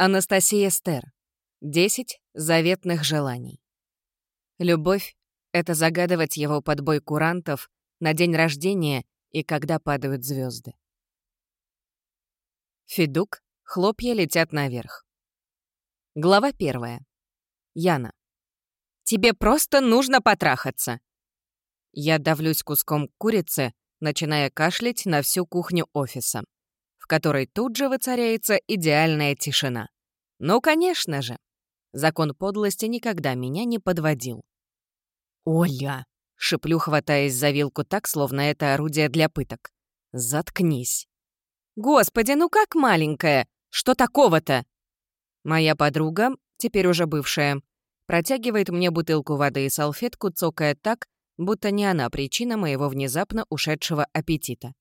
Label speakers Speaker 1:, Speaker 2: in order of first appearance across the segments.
Speaker 1: Анастасия Стер. Десять заветных желаний. Любовь — это загадывать его под бой курантов на день рождения и когда падают звезды. Федук, хлопья летят наверх. Глава первая. Яна. «Тебе просто нужно потрахаться!» Я давлюсь куском курицы, начиная кашлять на всю кухню офиса которой тут же воцаряется идеальная тишина. Ну, конечно же. Закон подлости никогда меня не подводил. «Оля!» — шеплю, хватаясь за вилку так, словно это орудие для пыток. «Заткнись!» «Господи, ну как маленькая! Что такого-то?» Моя подруга, теперь уже бывшая, протягивает мне бутылку воды и салфетку, цокая так, будто не она причина моего внезапно ушедшего аппетита.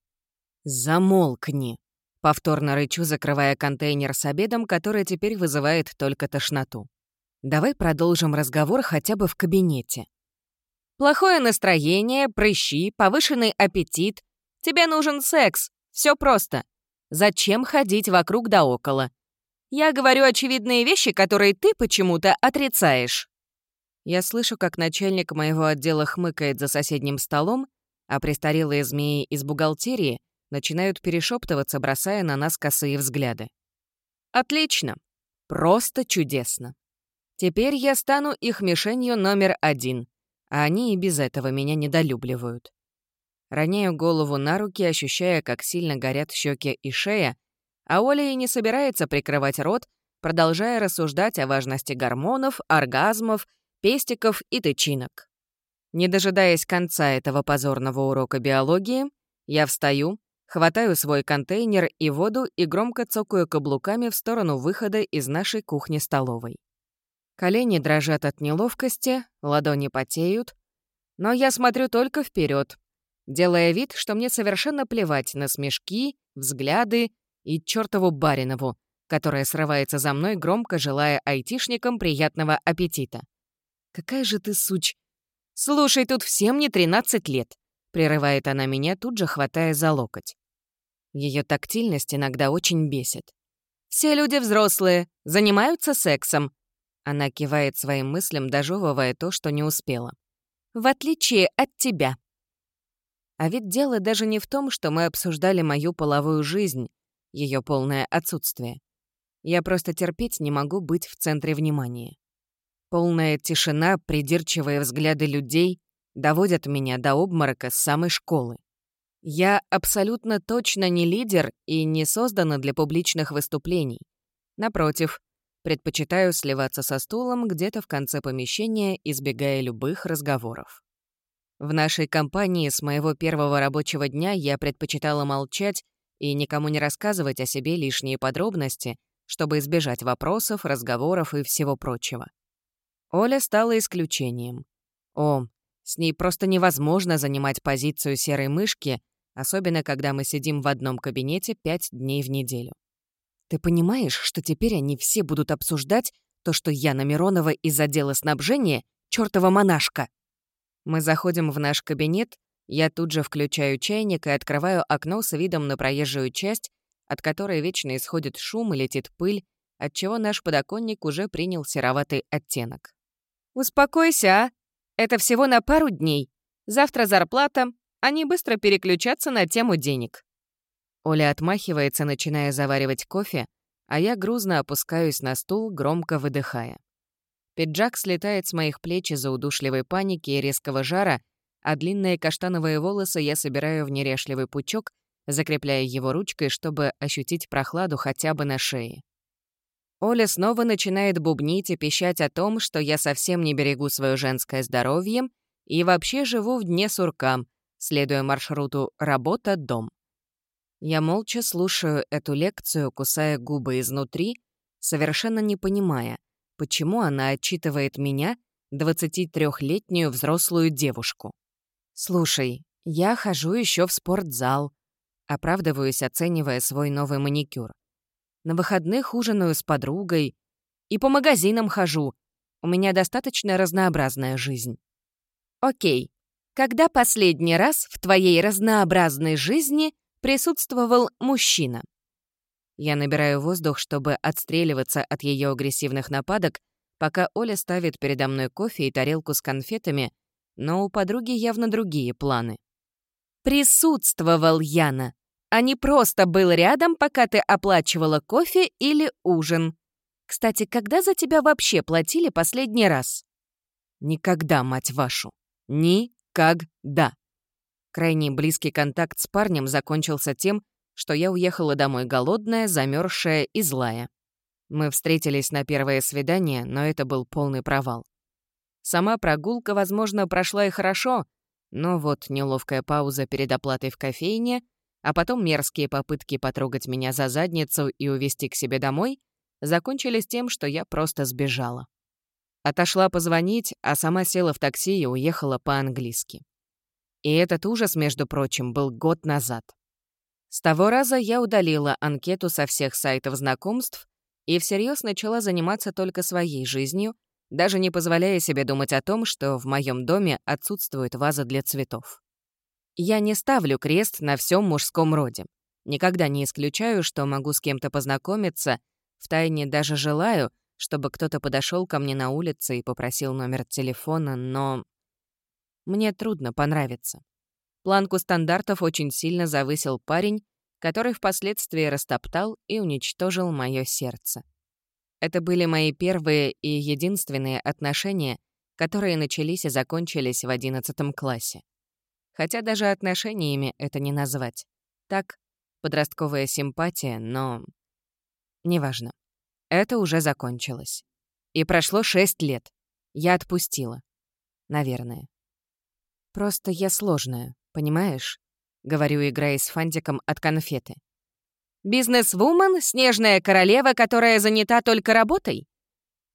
Speaker 1: «Замолкни!» Повторно рычу, закрывая контейнер с обедом, который теперь вызывает только тошноту. Давай продолжим разговор хотя бы в кабинете. Плохое настроение, прыщи, повышенный аппетит. Тебе нужен секс. Все просто. Зачем ходить вокруг да около? Я говорю очевидные вещи, которые ты почему-то отрицаешь. Я слышу, как начальник моего отдела хмыкает за соседним столом, а престарелые змеи из бухгалтерии начинают перешептываться, бросая на нас косые взгляды. Отлично. Просто чудесно. Теперь я стану их мишенью номер один, а они и без этого меня недолюбливают. Роняю голову на руки, ощущая, как сильно горят щеки и шея, а Оля и не собирается прикрывать рот, продолжая рассуждать о важности гормонов, оргазмов, пестиков и тычинок. Не дожидаясь конца этого позорного урока биологии, я встаю, Хватаю свой контейнер и воду и громко цокаю каблуками в сторону выхода из нашей кухни-столовой. Колени дрожат от неловкости, ладони потеют, но я смотрю только вперед, делая вид, что мне совершенно плевать на смешки, взгляды и чертову Баринову, которая срывается за мной, громко желая айтишникам приятного аппетита. «Какая же ты суч...» «Слушай, тут всем не 13 лет. Прерывает она меня, тут же хватая за локоть. Ее тактильность иногда очень бесит. «Все люди взрослые, занимаются сексом». Она кивает своим мыслям, дожевывая то, что не успела. «В отличие от тебя». А ведь дело даже не в том, что мы обсуждали мою половую жизнь, ее полное отсутствие. Я просто терпеть не могу быть в центре внимания. Полная тишина, придирчивые взгляды людей, доводят меня до обморока с самой школы. Я абсолютно точно не лидер и не создана для публичных выступлений. Напротив, предпочитаю сливаться со стулом где-то в конце помещения, избегая любых разговоров. В нашей компании с моего первого рабочего дня я предпочитала молчать и никому не рассказывать о себе лишние подробности, чтобы избежать вопросов, разговоров и всего прочего. Оля стала исключением. О, с ней просто невозможно занимать позицию серой мышки, особенно когда мы сидим в одном кабинете пять дней в неделю. Ты понимаешь, что теперь они все будут обсуждать то, что Яна Миронова из отдела снабжения — чёртова монашка? Мы заходим в наш кабинет, я тут же включаю чайник и открываю окно с видом на проезжую часть, от которой вечно исходит шум и летит пыль, отчего наш подоконник уже принял сероватый оттенок. «Успокойся, а!» Это всего на пару дней. Завтра зарплата, они быстро переключатся на тему денег. Оля отмахивается, начиная заваривать кофе, а я грузно опускаюсь на стул, громко выдыхая. Пиджак слетает с моих плеч из-за удушливой паники и резкого жара, а длинные каштановые волосы я собираю в неряшливый пучок, закрепляя его ручкой, чтобы ощутить прохладу хотя бы на шее. Оля снова начинает бубнить и пищать о том, что я совсем не берегу свое женское здоровье и вообще живу в дне сурка, следуя маршруту «работа-дом». Я молча слушаю эту лекцию, кусая губы изнутри, совершенно не понимая, почему она отчитывает меня, 23-летнюю взрослую девушку. «Слушай, я хожу еще в спортзал», оправдываюсь, оценивая свой новый маникюр. На выходных ужинаю с подругой. И по магазинам хожу. У меня достаточно разнообразная жизнь. Окей. Когда последний раз в твоей разнообразной жизни присутствовал мужчина? Я набираю воздух, чтобы отстреливаться от ее агрессивных нападок, пока Оля ставит передо мной кофе и тарелку с конфетами, но у подруги явно другие планы. «Присутствовал Яна, а не просто был рядом, пока ты оплачивала кофе или ужин. Кстати, когда за тебя вообще платили последний раз?» «Никогда, мать вашу! Никогда!» Крайне близкий контакт с парнем закончился тем, что я уехала домой голодная, замерзшая и злая. Мы встретились на первое свидание, но это был полный провал. Сама прогулка, возможно, прошла и хорошо, но вот неловкая пауза перед оплатой в кофейне, а потом мерзкие попытки потрогать меня за задницу и увезти к себе домой закончились тем, что я просто сбежала. Отошла позвонить, а сама села в такси и уехала по-английски. И этот ужас, между прочим, был год назад. С того раза я удалила анкету со всех сайтов знакомств и всерьез начала заниматься только своей жизнью, даже не позволяя себе думать о том, что в моем доме отсутствует ваза для цветов. Я не ставлю крест на всем мужском роде. Никогда не исключаю, что могу с кем-то познакомиться, втайне даже желаю, чтобы кто-то подошел ко мне на улице и попросил номер телефона, но мне трудно понравиться. Планку стандартов очень сильно завысил парень, который впоследствии растоптал и уничтожил мое сердце. Это были мои первые и единственные отношения, которые начались и закончились в одиннадцатом классе. Хотя даже отношениями это не назвать. Так, подростковая симпатия, но... Неважно. Это уже закончилось. И прошло шесть лет. Я отпустила. Наверное. Просто я сложная, понимаешь? Говорю, играя с фантиком от конфеты. Бизнес-вумен, снежная королева, которая занята только работой?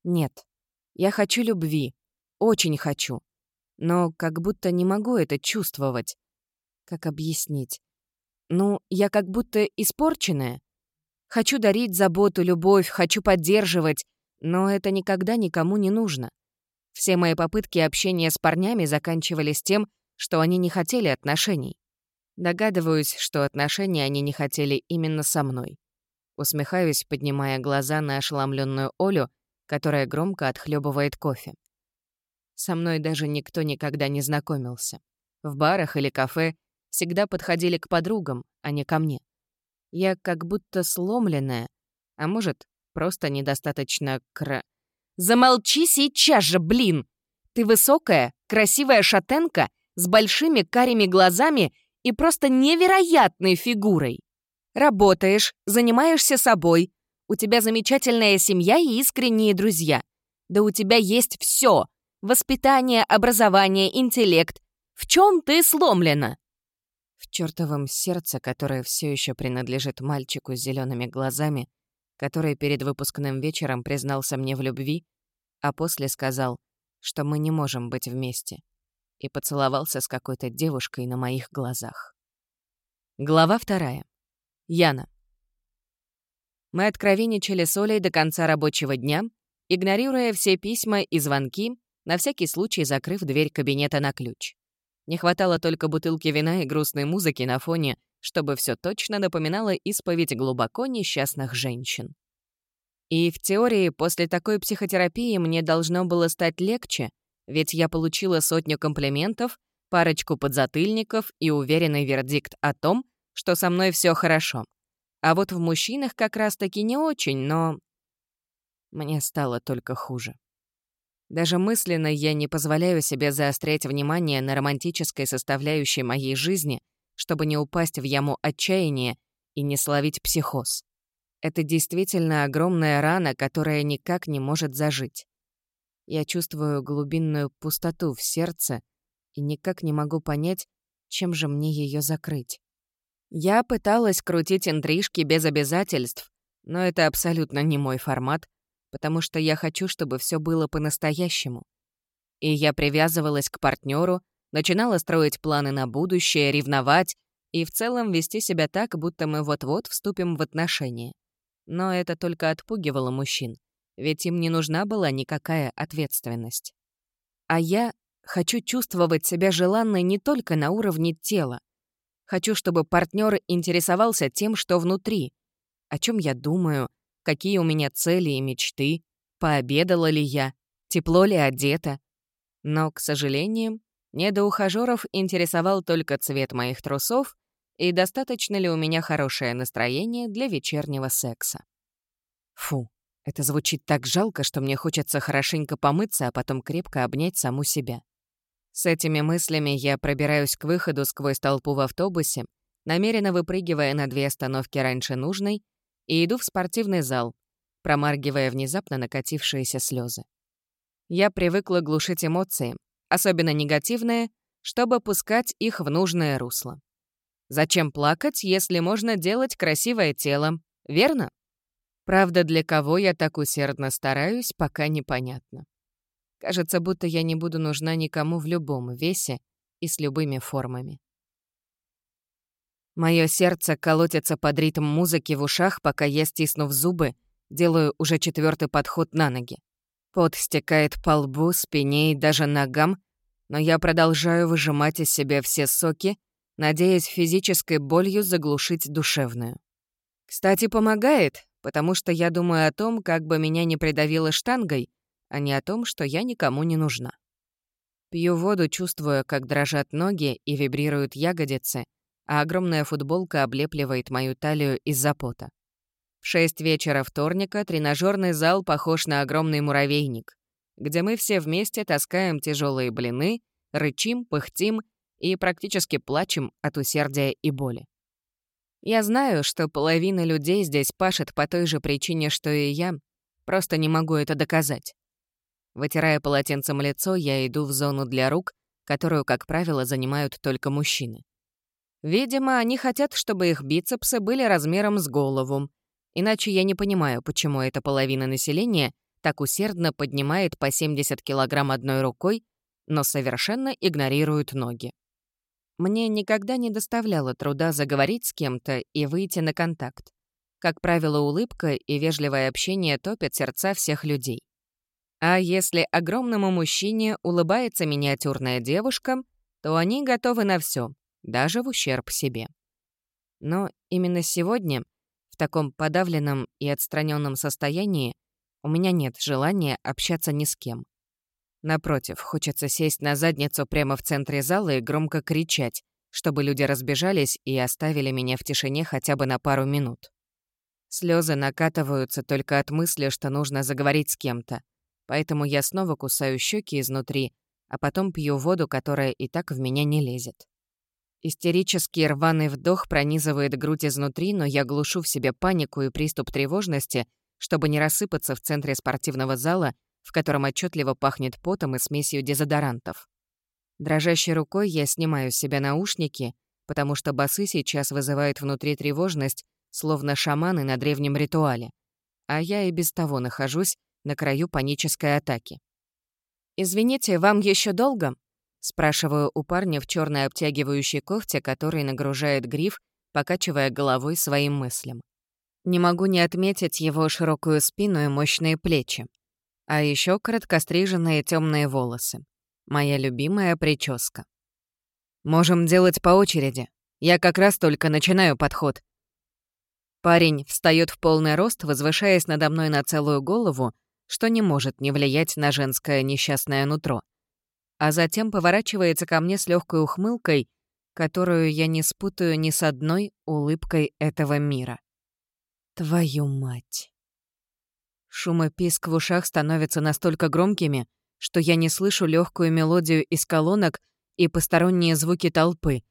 Speaker 1: Нет. Я хочу любви. Очень хочу. Но как будто не могу это чувствовать. Как объяснить? Ну, я как будто испорченная. Хочу дарить заботу, любовь, хочу поддерживать, но это никогда никому не нужно. Все мои попытки общения с парнями заканчивались тем, что они не хотели отношений. Догадываюсь, что отношения они не хотели именно со мной. Усмехаюсь, поднимая глаза на ошеломленную Олю, которая громко отхлебывает кофе. Со мной даже никто никогда не знакомился. В барах или кафе всегда подходили к подругам, а не ко мне. Я как будто сломленная, а может, просто недостаточно кра... «Замолчи сейчас же, блин! Ты высокая, красивая шатенка с большими карими глазами и просто невероятной фигурой. Работаешь, занимаешься собой, у тебя замечательная семья и искренние друзья. Да у тебя есть все: Воспитание, образование, интеллект. В чем ты сломлена? В чертовом сердце, которое все еще принадлежит мальчику с зелеными глазами, который перед выпускным вечером признался мне в любви, а после сказал, что мы не можем быть вместе, и поцеловался с какой-то девушкой на моих глазах. Глава вторая. Яна. Мы откровенничали с Олей до конца рабочего дня, игнорируя все письма и звонки, на всякий случай закрыв дверь кабинета на ключ. Не хватало только бутылки вина и грустной музыки на фоне, чтобы все точно напоминало исповедь глубоко несчастных женщин. И в теории после такой психотерапии мне должно было стать легче, ведь я получила сотню комплиментов, парочку подзатыльников и уверенный вердикт о том, что со мной все хорошо. А вот в мужчинах как раз-таки не очень, но... Мне стало только хуже. Даже мысленно я не позволяю себе заострять внимание на романтической составляющей моей жизни, чтобы не упасть в яму отчаяния и не словить психоз. Это действительно огромная рана, которая никак не может зажить. Я чувствую глубинную пустоту в сердце и никак не могу понять, чем же мне ее закрыть. Я пыталась крутить интрижки без обязательств, но это абсолютно не мой формат, потому что я хочу, чтобы все было по-настоящему. И я привязывалась к партнеру, начинала строить планы на будущее, ревновать и в целом вести себя так, будто мы вот-вот вступим в отношения. Но это только отпугивало мужчин, ведь им не нужна была никакая ответственность. А я хочу чувствовать себя желанной не только на уровне тела. Хочу, чтобы партнер интересовался тем, что внутри, о чем я думаю, какие у меня цели и мечты, пообедала ли я, тепло ли одета. Но, к сожалению, недоухажёров интересовал только цвет моих трусов и достаточно ли у меня хорошее настроение для вечернего секса. Фу, это звучит так жалко, что мне хочется хорошенько помыться, а потом крепко обнять саму себя. С этими мыслями я пробираюсь к выходу сквозь толпу в автобусе, намеренно выпрыгивая на две остановки раньше нужной, и иду в спортивный зал, промаргивая внезапно накатившиеся слезы. Я привыкла глушить эмоции, особенно негативные, чтобы пускать их в нужное русло. Зачем плакать, если можно делать красивое тело, верно? Правда, для кого я так усердно стараюсь, пока непонятно. Кажется, будто я не буду нужна никому в любом весе и с любыми формами. Мое сердце колотится под ритм музыки в ушах, пока я, стиснув зубы, делаю уже четвертый подход на ноги. Пот стекает по лбу, спине и даже ногам, но я продолжаю выжимать из себя все соки, надеясь физической болью заглушить душевную. Кстати, помогает, потому что я думаю о том, как бы меня не придавило штангой, а не о том, что я никому не нужна. Пью воду, чувствуя, как дрожат ноги и вибрируют ягодицы, а огромная футболка облепливает мою талию из-за пота. В шесть вечера вторника тренажерный зал похож на огромный муравейник, где мы все вместе таскаем тяжелые блины, рычим, пыхтим и практически плачем от усердия и боли. Я знаю, что половина людей здесь пашет по той же причине, что и я, просто не могу это доказать. Вытирая полотенцем лицо, я иду в зону для рук, которую, как правило, занимают только мужчины. Видимо, они хотят, чтобы их бицепсы были размером с голову. Иначе я не понимаю, почему эта половина населения так усердно поднимает по 70 килограмм одной рукой, но совершенно игнорирует ноги. Мне никогда не доставляло труда заговорить с кем-то и выйти на контакт. Как правило, улыбка и вежливое общение топят сердца всех людей. А если огромному мужчине улыбается миниатюрная девушка, то они готовы на все, даже в ущерб себе. Но именно сегодня, в таком подавленном и отстраненном состоянии, у меня нет желания общаться ни с кем. Напротив, хочется сесть на задницу прямо в центре зала и громко кричать, чтобы люди разбежались и оставили меня в тишине хотя бы на пару минут. Слезы накатываются только от мысли, что нужно заговорить с кем-то, поэтому я снова кусаю щеки изнутри, а потом пью воду, которая и так в меня не лезет. Истерический рваный вдох пронизывает грудь изнутри, но я глушу в себе панику и приступ тревожности, чтобы не рассыпаться в центре спортивного зала в котором отчетливо пахнет потом и смесью дезодорантов. Дрожащей рукой я снимаю с себя наушники, потому что басы сейчас вызывают внутри тревожность, словно шаманы на древнем ритуале, а я и без того нахожусь на краю панической атаки. «Извините, вам еще долго?» — спрашиваю у парня в черной обтягивающей кофте, который нагружает гриф, покачивая головой своим мыслям. Не могу не отметить его широкую спину и мощные плечи. А еще короткостриженные темные волосы. Моя любимая прическа. Можем делать по очереди. Я как раз только начинаю подход. Парень встает в полный рост, возвышаясь надо мной на целую голову, что не может не влиять на женское несчастное нутро. А затем поворачивается ко мне с легкой ухмылкой, которую я не спутаю ни с одной улыбкой этого мира. Твою мать. Шум и писк в ушах становятся настолько громкими, что я не слышу легкую мелодию из колонок и посторонние звуки толпы,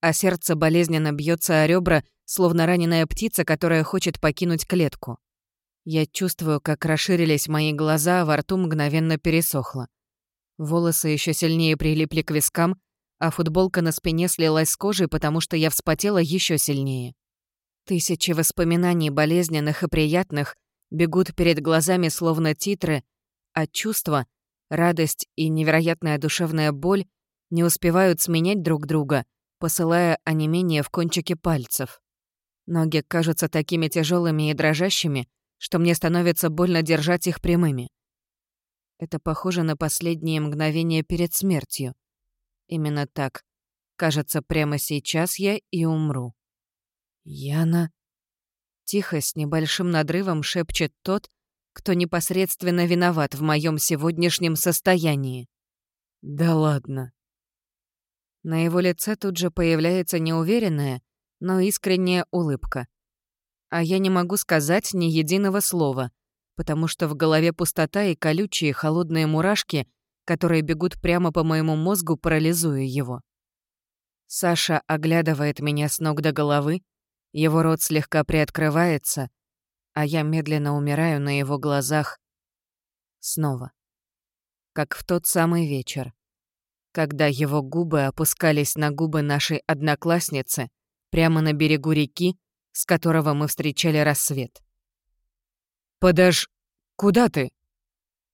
Speaker 1: а сердце болезненно бьется о ребра, словно раненая птица, которая хочет покинуть клетку. Я чувствую, как расширились мои глаза, а во рту мгновенно пересохло. Волосы еще сильнее прилипли к вискам, а футболка на спине слилась с кожей, потому что я вспотела еще сильнее. Тысячи воспоминаний болезненных и приятных бегут перед глазами словно титры, а чувства, радость и невероятная душевная боль не успевают сменять друг друга, посылая онемение в кончики пальцев. Ноги кажутся такими тяжелыми и дрожащими, что мне становится больно держать их прямыми. Это похоже на последние мгновения перед смертью. Именно так. Кажется, прямо сейчас я и умру. Яна... Тихо, с небольшим надрывом шепчет тот, кто непосредственно виноват в моем сегодняшнем состоянии.
Speaker 2: «Да ладно».
Speaker 1: На его лице тут же появляется неуверенная, но искренняя улыбка. А я не могу сказать ни единого слова, потому что в голове пустота и колючие холодные мурашки, которые бегут прямо по моему мозгу, парализуя его. Саша оглядывает меня с ног до головы, его рот слегка приоткрывается, а я медленно умираю на его глазах снова. Как в тот самый вечер, когда его губы опускались на губы нашей одноклассницы прямо на берегу реки, с которого мы встречали рассвет.
Speaker 2: «Подож... Куда ты?»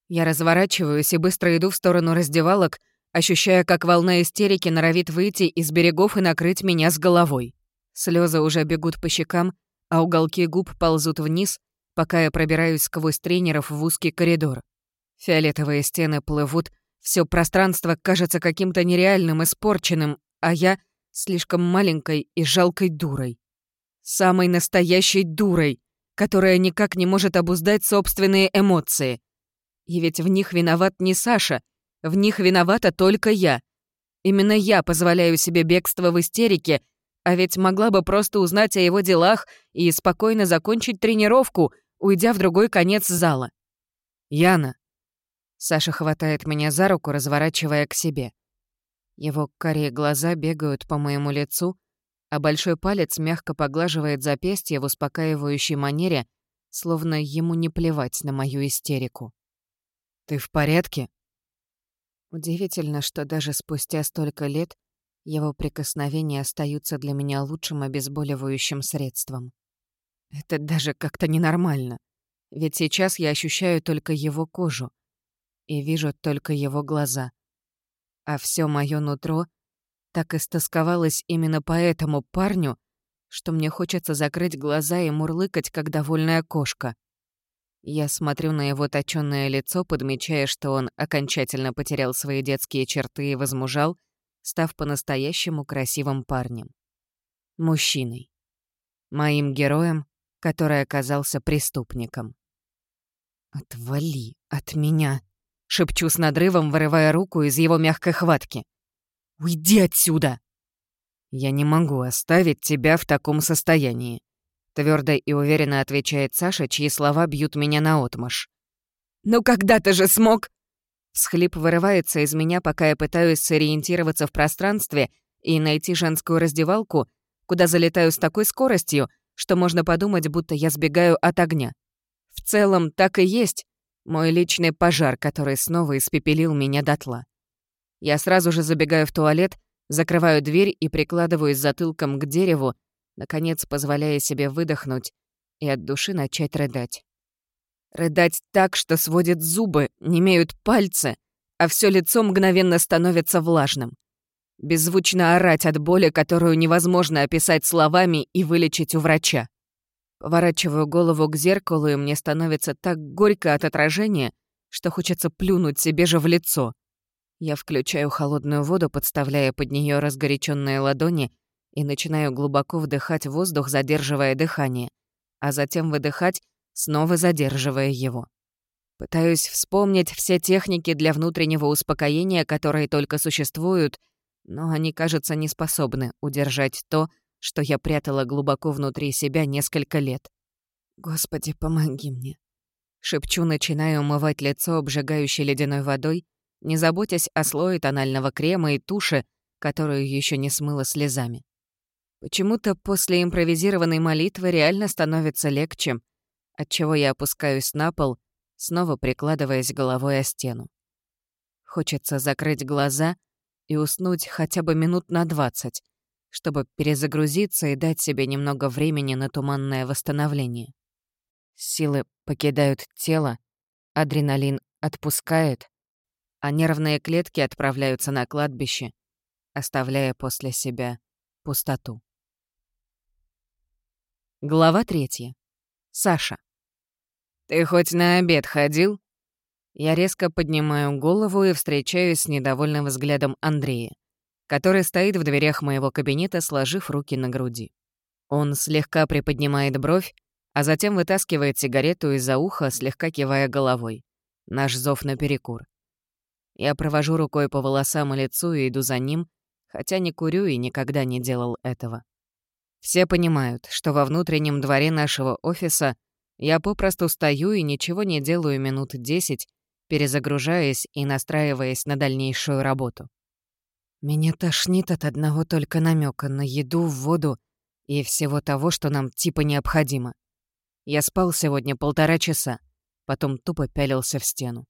Speaker 1: Я разворачиваюсь и быстро иду в сторону раздевалок, ощущая, как волна истерики норовит выйти из берегов и накрыть меня с головой. Слезы уже бегут по щекам, а уголки губ ползут вниз, пока я пробираюсь сквозь тренеров в узкий коридор. Фиолетовые стены плывут, все пространство кажется каким-то нереальным, испорченным, а я — слишком маленькой и жалкой дурой. Самой настоящей дурой, которая никак не может обуздать собственные эмоции. И ведь в них виноват не Саша, в них виновата только я. Именно я позволяю себе бегство в истерике а ведь могла бы просто узнать о его делах и спокойно закончить тренировку, уйдя в другой конец зала.
Speaker 2: «Яна!»
Speaker 1: Саша хватает меня за руку, разворачивая к себе. Его карие глаза бегают по моему лицу, а большой палец мягко поглаживает запястье в успокаивающей манере, словно ему не плевать на мою истерику.
Speaker 2: «Ты в порядке?»
Speaker 1: Удивительно, что даже спустя столько лет его прикосновения остаются для меня лучшим обезболивающим средством. Это даже как-то ненормально. Ведь сейчас я ощущаю только его кожу и вижу только его глаза. А все мое нутро так истосковалось именно по этому парню, что мне хочется закрыть глаза и мурлыкать, как довольная кошка. Я смотрю на его точёное лицо, подмечая, что он окончательно потерял свои детские черты и возмужал, став по-настоящему красивым парнем. Мужчиной. Моим героем, который оказался преступником. «Отвали от меня!» — шепчу с надрывом, вырывая руку из его мягкой хватки. «Уйди отсюда!» «Я не могу оставить тебя в таком состоянии», — твердо и уверенно отвечает Саша, чьи слова бьют меня наотмашь. «Ну когда ты же смог?» Схлип вырывается из меня, пока я пытаюсь сориентироваться в пространстве и найти женскую раздевалку, куда залетаю с такой скоростью, что можно подумать, будто я сбегаю от огня. В целом, так и есть мой личный пожар, который снова испепелил меня дотла. Я сразу же забегаю в туалет, закрываю дверь и прикладываюсь затылком к дереву, наконец позволяя себе выдохнуть и от души начать рыдать. Рыдать так, что сводит зубы, не имеют пальцы, а все лицо мгновенно становится влажным. Беззвучно орать от боли, которую невозможно описать словами и вылечить у врача. Поворачиваю голову к зеркалу, и мне становится так горько от отражения, что хочется плюнуть себе же в лицо. Я включаю холодную воду, подставляя под нее разгоряченные ладони, и начинаю глубоко вдыхать воздух, задерживая дыхание, а затем выдыхать, снова задерживая его. Пытаюсь вспомнить все техники для внутреннего успокоения, которые только существуют, но они, кажется, не способны удержать то, что я прятала глубоко внутри себя несколько лет. «Господи, помоги мне!» Шепчу, начинаю умывать лицо обжигающей ледяной водой, не заботясь о слое тонального крема и туши, которую еще не смыла слезами. Почему-то после импровизированной молитвы реально становится легче, отчего я опускаюсь на пол, снова прикладываясь головой о стену. Хочется закрыть глаза и уснуть хотя бы минут на двадцать, чтобы перезагрузиться и дать себе немного времени на туманное восстановление. Силы покидают тело, адреналин отпускает, а нервные клетки отправляются на кладбище, оставляя после себя пустоту. Глава третья. Саша. «Ты хоть на обед ходил?» Я резко поднимаю голову и встречаюсь с недовольным взглядом Андрея, который стоит в дверях моего кабинета, сложив руки на груди. Он слегка приподнимает бровь, а затем вытаскивает сигарету из-за уха, слегка кивая головой. Наш зов наперекур. Я провожу рукой по волосам и лицу и иду за ним, хотя не курю и никогда не делал этого. Все понимают, что во внутреннем дворе нашего офиса я попросту стою и ничего не делаю минут десять, перезагружаясь и настраиваясь на дальнейшую работу. Меня тошнит от одного только намека на еду, воду и всего того, что нам типа необходимо. Я спал сегодня полтора часа, потом тупо пялился в стену.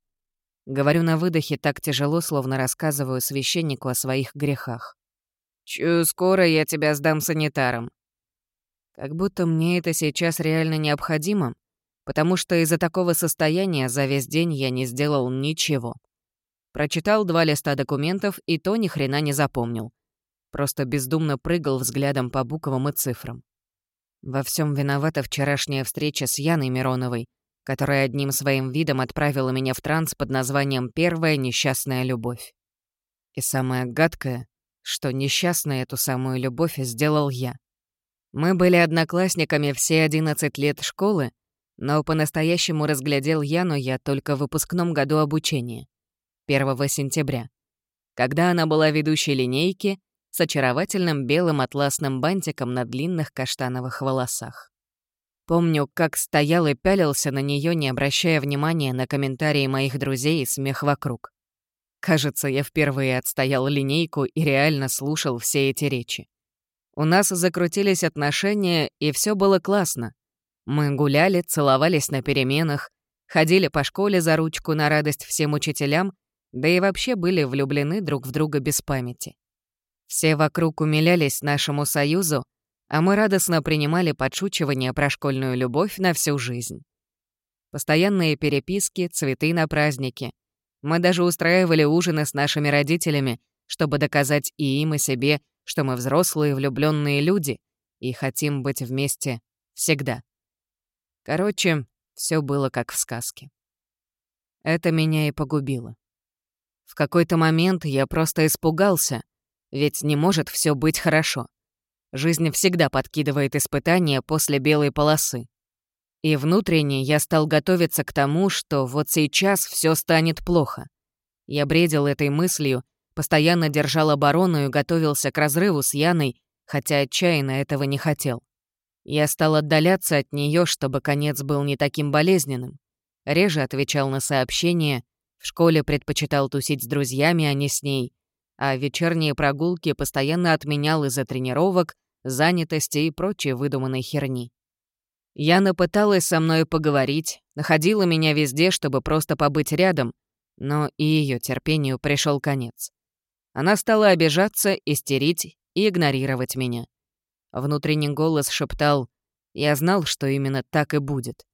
Speaker 1: Говорю на выдохе так тяжело, словно рассказываю священнику о своих грехах. «Чую, скоро я тебя сдам санитарам». Как будто мне это сейчас реально необходимо, потому что из-за такого состояния за весь день я не сделал ничего. Прочитал два листа документов и то ни хрена не запомнил. Просто бездумно прыгал взглядом по буквам и цифрам. Во всем виновата вчерашняя встреча с Яной Мироновой, которая одним своим видом отправила меня в транс под названием «Первая несчастная любовь». И самое гадкое, что несчастной эту самую любовь сделал я. Мы были одноклассниками все 11 лет школы, но по-настоящему разглядел Яну я только в выпускном году обучения, 1 сентября, когда она была ведущей линейки с очаровательным белым атласным бантиком на длинных каштановых волосах. Помню, как стоял и пялился на нее, не обращая внимания на комментарии моих друзей и смех вокруг. Кажется, я впервые отстоял линейку и реально слушал все эти речи. У нас закрутились отношения, и все было классно. Мы гуляли, целовались на переменах, ходили по школе за ручку на радость всем учителям, да и вообще были влюблены друг в друга без памяти. Все вокруг умилялись нашему союзу, а мы радостно принимали подшучивание про школьную любовь на всю жизнь. Постоянные переписки, цветы на праздники. Мы даже устраивали ужины с нашими родителями, чтобы доказать и им, и себе, что мы взрослые влюбленные люди и хотим быть вместе всегда. Короче, все было как в сказке. Это меня и погубило. В какой-то момент я просто испугался, ведь не может все быть хорошо. Жизнь всегда подкидывает испытания после белой полосы. И внутренне я стал готовиться к тому, что вот сейчас все станет плохо. Я бредил этой мыслью, постоянно держал оборону и готовился к разрыву с Яной, хотя отчаянно этого не хотел. Я стал отдаляться от нее, чтобы конец был не таким болезненным. Реже отвечал на сообщения, в школе предпочитал тусить с друзьями, а не с ней, а вечерние прогулки постоянно отменял из-за тренировок, занятости и прочей выдуманной херни. Яна пыталась со мной поговорить, находила меня везде, чтобы просто побыть рядом, но и ее терпению пришел конец. Она стала обижаться, истерить и игнорировать меня. Внутренний голос шептал, я знал, что именно так и будет.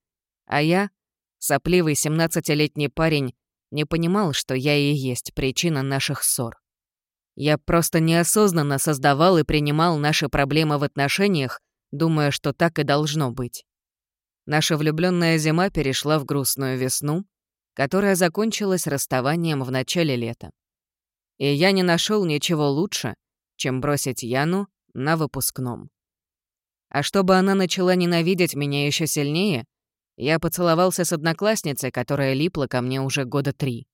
Speaker 1: А я, сопливый 17-летний парень, не понимал, что я и есть причина наших ссор. Я просто неосознанно создавал и принимал наши проблемы в отношениях, думая, что так и должно быть. Наша влюбленная зима перешла в грустную весну, которая закончилась расставанием в начале лета. И я не нашел ничего лучше, чем бросить Яну на выпускном. А чтобы она начала ненавидеть меня еще сильнее, я поцеловался с одноклассницей, которая липла ко мне уже года три.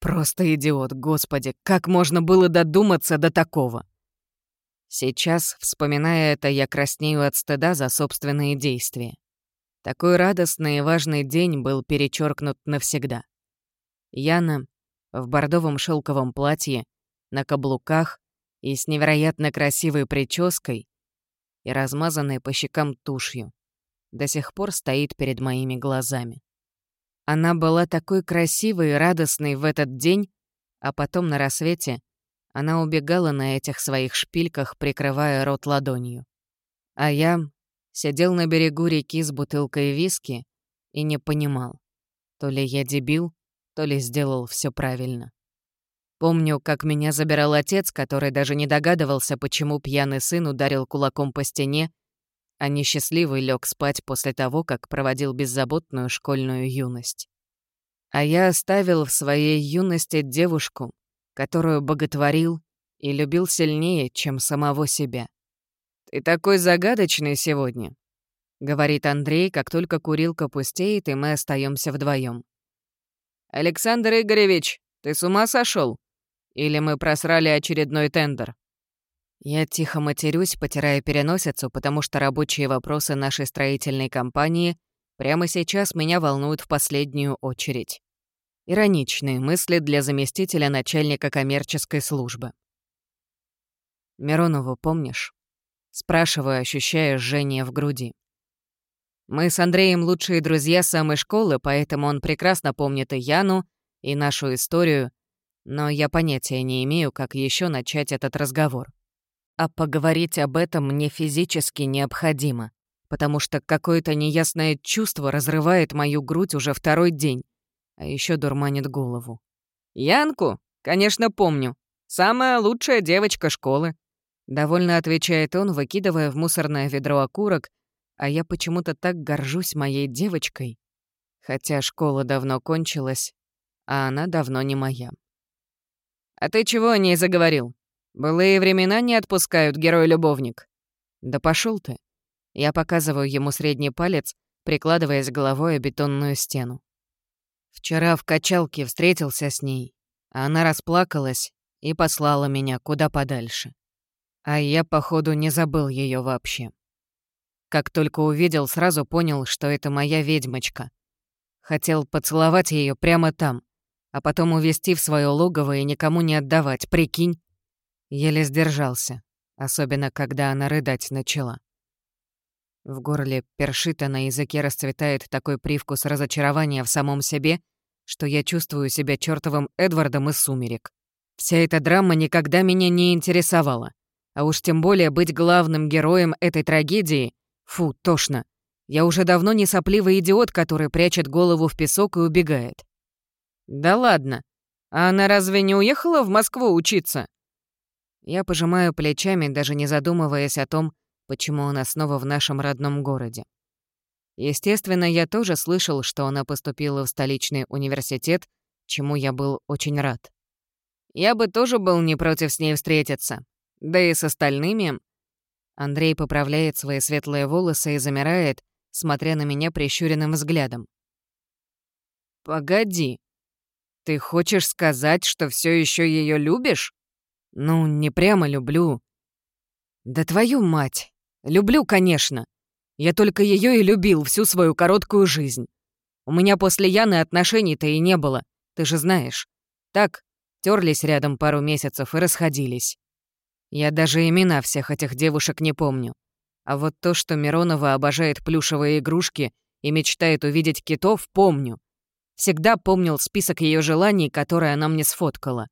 Speaker 1: Просто идиот, господи, как можно было додуматься до такого? Сейчас, вспоминая это, я краснею от стыда за собственные действия. Такой радостный и важный день был перечеркнут навсегда. Яна в бордовом шелковом платье, на каблуках и с невероятно красивой прической и размазанной по щекам тушью, до сих пор стоит перед моими глазами. Она была такой красивой и радостной в этот день, а потом на рассвете она убегала на этих своих шпильках, прикрывая рот ладонью. А я сидел на берегу реки с бутылкой виски и не понимал, то ли я дебил, то ли сделал все правильно. Помню, как меня забирал отец, который даже не догадывался, почему пьяный сын ударил кулаком по стене а несчастливый лег спать после того, как проводил беззаботную школьную юность. А я оставил в своей юности девушку, которую боготворил и любил сильнее, чем самого себя. «Ты такой загадочный сегодня». — говорит Андрей, как только курилка пустеет, и мы остаемся вдвоем. «Александр Игоревич, ты с ума сошел? Или мы просрали очередной тендер?» Я тихо матерюсь, потирая переносицу, потому что рабочие вопросы нашей строительной компании прямо сейчас меня волнуют в последнюю очередь. Ироничные мысли для заместителя начальника коммерческой службы. «Миронову помнишь?» Спрашиваю, ощущая жжение в груди. Мы с Андреем лучшие друзья самой школы, поэтому он прекрасно помнит и Яну, и нашу историю, но я понятия не имею, как еще начать этот разговор. А поговорить об этом мне физически необходимо, потому что какое-то неясное чувство разрывает мою грудь уже второй день, а еще дурманит голову. «Янку? Конечно, помню. Самая лучшая девочка школы», — довольно отвечает он, выкидывая в мусорное ведро окурок а я почему-то так горжусь моей девочкой, хотя школа давно кончилась, а она давно не моя. «А ты чего о ней заговорил? Былые времена не отпускают герой-любовник». «Да пошел ты». Я показываю ему средний палец, прикладываясь головой о бетонную стену. Вчера в качалке встретился с ней, а она расплакалась и послала меня куда подальше. А я, походу, не забыл ее вообще. Как только увидел, сразу понял, что это моя ведьмочка. Хотел поцеловать ее прямо там, а потом увести в свое логово и никому не отдавать, прикинь. Еле сдержался, особенно когда она рыдать начала. В горле першит, а на языке расцветает такой привкус разочарования в самом себе, что я чувствую себя чертовым Эдвардом из «Сумерек». Вся эта драма никогда меня не интересовала. А уж тем более быть главным героем этой трагедии Фу, тошно. Я уже давно не сопливый идиот, который прячет голову в песок и убегает. Да ладно. А она разве не уехала в Москву учиться? Я пожимаю плечами, даже не задумываясь о том, почему она снова в нашем родном городе. Естественно, я тоже слышал, что она поступила в столичный университет, чему я был очень рад. Я бы тоже был не против с ней встретиться. Да и с остальными, Андрей поправляет свои светлые волосы и замирает, смотря на меня прищуренным взглядом. «Погоди. Ты хочешь сказать, что все еще ее любишь?» «Ну, не прямо люблю». «Да твою мать! Люблю, конечно. Я только ее и любил всю свою короткую жизнь. У меня после Яны отношений-то и не было, ты же знаешь. Так, терлись рядом пару месяцев и расходились. Я даже имена всех этих девушек не помню. А вот то, что Миронова обожает плюшевые игрушки и мечтает увидеть китов, помню. Всегда помнил список ее желаний, которые она мне сфоткала.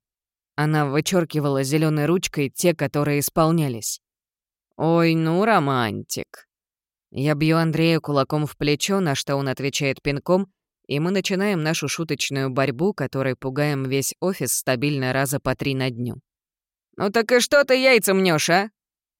Speaker 1: Она вычеркивала зеленой ручкой те, которые исполнялись. «Ой, ну, романтик». Я бью Андрея кулаком в плечо, на что он отвечает пинком, и мы начинаем нашу шуточную борьбу, которой пугаем весь офис стабильно раза по три на дню. «Ну так и что ты яйца мнешь, а?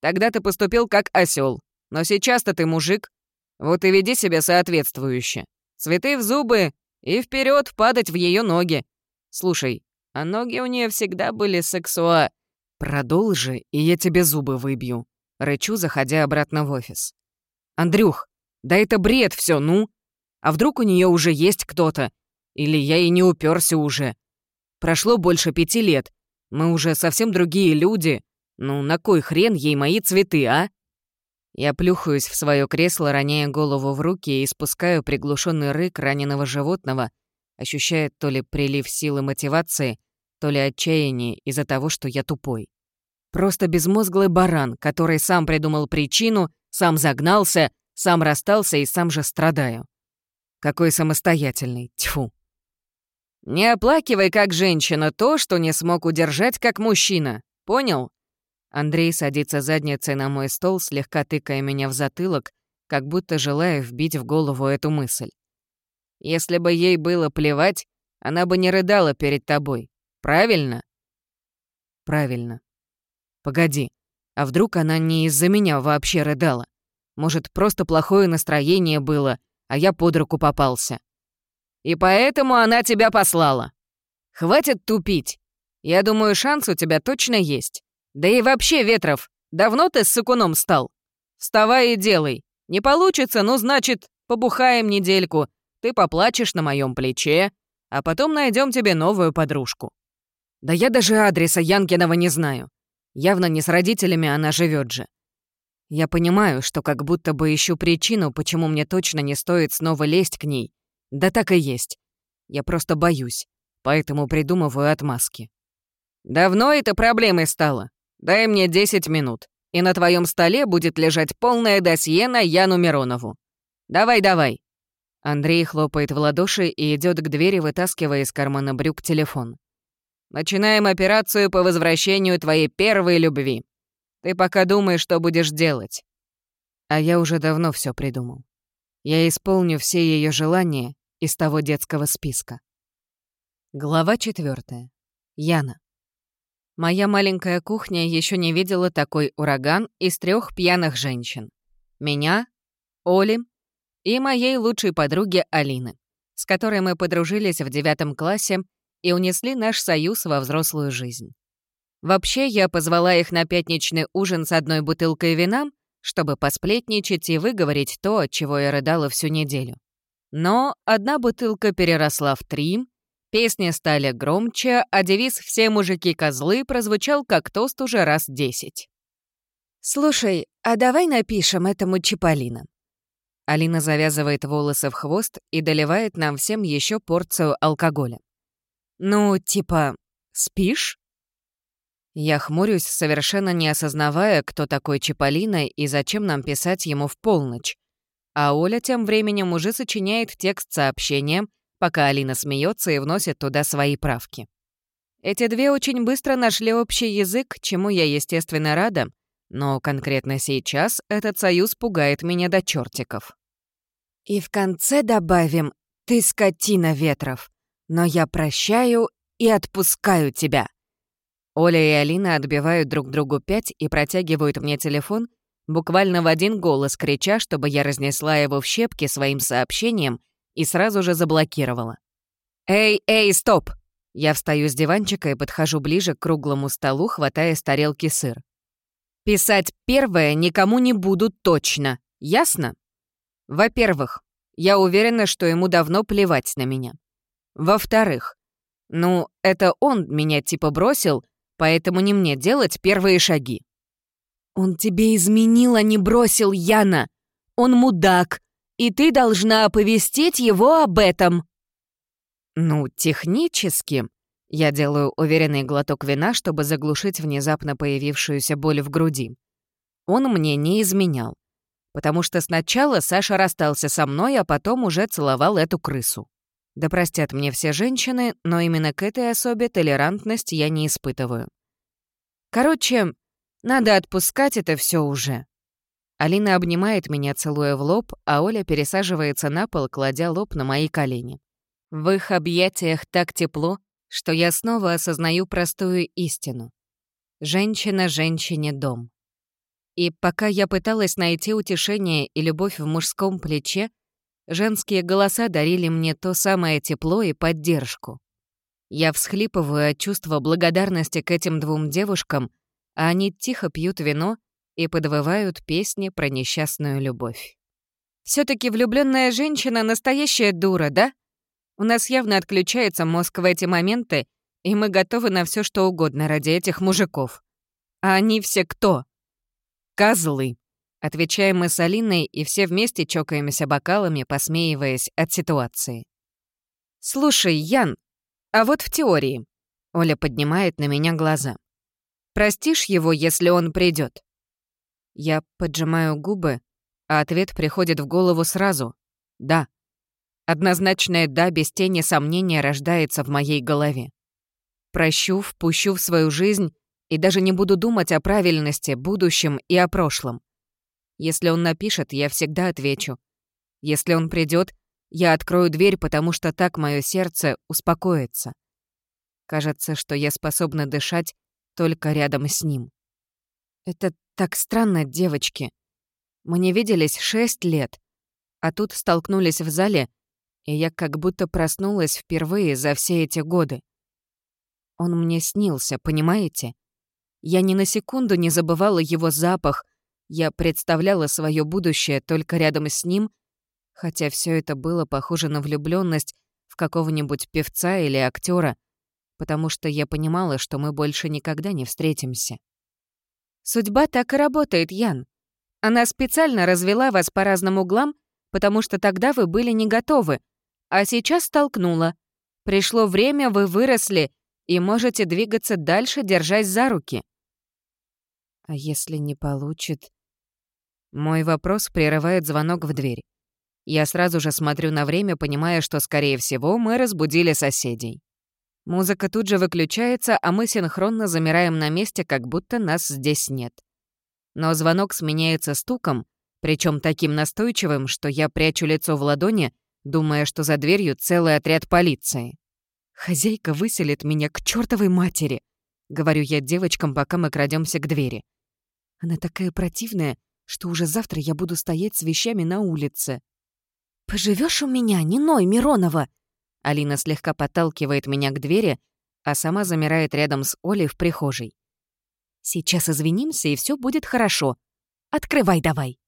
Speaker 1: Тогда ты поступил как осел, но сейчас-то ты мужик. Вот и веди себя соответствующе. Цветы в зубы и вперед падать в ее ноги. Слушай, а ноги у нее всегда были сексуа...» «Продолжи, и я тебе зубы выбью», — рычу, заходя обратно в офис. «Андрюх, да это бред все, ну! А вдруг у нее уже есть кто-то? Или я и не уперся уже? Прошло больше пяти лет, мы уже совсем другие люди. Ну, на кой хрен ей мои цветы, а?» Я плюхаюсь в свое кресло, роняя голову в руки и спускаю приглушенный рык раненого животного, ощущая то ли прилив силы мотивации, то ли отчаяние из-за того, что я тупой. Просто безмозглый баран, который сам придумал причину, сам загнался, сам расстался и сам же страдаю. Какой самостоятельный, тьфу. Не оплакивай как женщина то, что не смог удержать как мужчина. Понял? Андрей садится задницей на мой стол, слегка тыкая меня в затылок, как будто желая вбить в голову эту мысль. Если бы ей было плевать, она бы не рыдала перед тобой. Правильно? Правильно. Погоди, а вдруг она не из-за меня вообще рыдала? Может, просто плохое настроение было, а я под руку попался? И поэтому она тебя послала. Хватит тупить. Я думаю, шанс у тебя точно есть. Да и вообще, Ветров, давно ты с сыкуном стал? Вставай и делай. Не получится, ну, значит, побухаем недельку. Ты поплачешь на моем плече, а потом найдем тебе новую подружку». «Да я даже адреса Янкинова не знаю. Явно не с родителями она живет же. Я понимаю, что как будто бы ищу причину, почему мне точно не стоит снова лезть к ней. Да так и есть. Я просто боюсь, поэтому придумываю отмазки. Давно это проблемой стало. Дай мне 10 минут, и на твоем столе будет лежать полное досье на Яну Миронову. Давай-давай. Андрей хлопает в ладоши и идет к двери, вытаскивая из кармана брюк телефон. Начинаем операцию по возвращению твоей первой любви. Ты пока думаешь, что будешь делать. А я уже давно все придумал. Я исполню все ее желания из того детского списка. Глава четвертая. Яна. Моя маленькая кухня еще не видела такой ураган из трех пьяных женщин. Меня, Оли и моей лучшей подруги Алины, с которой мы подружились в девятом классе и унесли наш союз во взрослую жизнь. Вообще, я позвала их на пятничный ужин с одной бутылкой вина, чтобы посплетничать и выговорить то, от чего я рыдала всю неделю. Но одна бутылка переросла в три, песни стали громче, а девиз «Все мужики козлы» прозвучал как тост уже раз десять. «Слушай, а давай напишем этому Чиполлино». Алина завязывает волосы в хвост и доливает нам всем еще порцию алкоголя. «Ну, типа, спишь?» Я хмурюсь, совершенно не осознавая, кто такой Чиполлино и зачем нам писать ему в полночь. А Оля тем временем уже сочиняет текст сообщения, пока Алина смеется и вносит туда свои правки. Эти две очень быстро нашли общий язык, чему я, естественно, рада, но конкретно сейчас этот союз пугает меня до чертиков. И в конце добавим «Ты скотина ветров, но я прощаю и отпускаю тебя». Оля и Алина отбивают друг другу пять и протягивают мне телефон, буквально в один голос крича, чтобы я разнесла его в щепки своим сообщением и сразу же заблокировала. «Эй, эй, стоп!» Я встаю с диванчика и подхожу ближе к круглому столу, хватая с тарелки сыр. «Писать первое никому не буду точно, ясно? Во-первых, я уверена, что ему давно плевать на меня. Во-вторых, ну, это он меня типа бросил, поэтому не мне делать первые шаги. «Он тебе изменил, а не бросил, Яна! Он мудак, и ты должна оповестить его об этом!» «Ну, технически...» Я делаю уверенный глоток вина, чтобы заглушить внезапно появившуюся боль в груди. Он мне не изменял, потому что сначала Саша расстался со мной, а потом уже целовал эту крысу. Да простят мне все женщины, но именно к этой особе толерантность я не испытываю. Короче, надо отпускать это все уже. Алина обнимает меня, целуя в лоб, а Оля пересаживается на пол, кладя лоб на мои колени. В их объятиях так тепло, что я снова осознаю простую истину. Женщина женщине дом. И пока я пыталась найти утешение и любовь в мужском плече, Женские голоса дарили мне то самое тепло и поддержку. Я всхлипываю от чувства благодарности к этим двум девушкам, а они тихо пьют вино и подвывают песни про несчастную любовь. все таки влюбленная женщина — настоящая дура, да? У нас явно отключается мозг в эти моменты, и мы готовы на все что угодно ради этих мужиков. А они все кто? Козлы. Отвечаем мы с Алиной, и все вместе чокаемся бокалами, посмеиваясь от ситуации. «Слушай, Ян, а вот в теории...» Оля поднимает на меня глаза. «Простишь его, если он придет? Я поджимаю губы, а ответ приходит в голову сразу. «Да». Однозначное «да» без тени сомнения рождается в моей голове. Прощу, впущу в свою жизнь и даже не буду думать о правильности, будущем и о прошлом. Если он напишет, я всегда отвечу. Если он придет, я открою дверь, потому что так мое сердце успокоится. Кажется, что я способна дышать только рядом с ним. Это так странно, девочки. Мы не виделись шесть лет, а тут столкнулись в зале, и я как будто проснулась впервые за все эти годы. Он мне снился, понимаете? Я ни на секунду не забывала его запах, Я представляла свое будущее только рядом с ним, хотя все это было похоже на влюбленность в какого-нибудь певца или актера, потому что я понимала, что мы больше никогда не встретимся. Судьба так и работает, Ян. Она специально развела вас по разным углам, потому что тогда вы были не готовы, а сейчас столкнула. Пришло время, вы выросли и можете двигаться дальше, держась за руки. А если не получит? Мой вопрос прерывает звонок в дверь. Я сразу же смотрю на время, понимая, что, скорее всего, мы разбудили соседей. Музыка тут же выключается, а мы синхронно замираем на месте, как будто нас здесь нет. Но звонок сменяется стуком, причем таким настойчивым, что я прячу лицо в ладони, думая, что за дверью целый отряд полиции. «Хозяйка выселит меня к чертовой матери», — говорю я девочкам, пока мы крадемся к двери. Она такая противная, что уже завтра я буду стоять с вещами на улице. Поживешь у меня, не ной, Миронова!» Алина слегка подталкивает меня к двери, а сама замирает рядом с Олей в прихожей. «Сейчас извинимся, и все будет хорошо. Открывай давай!»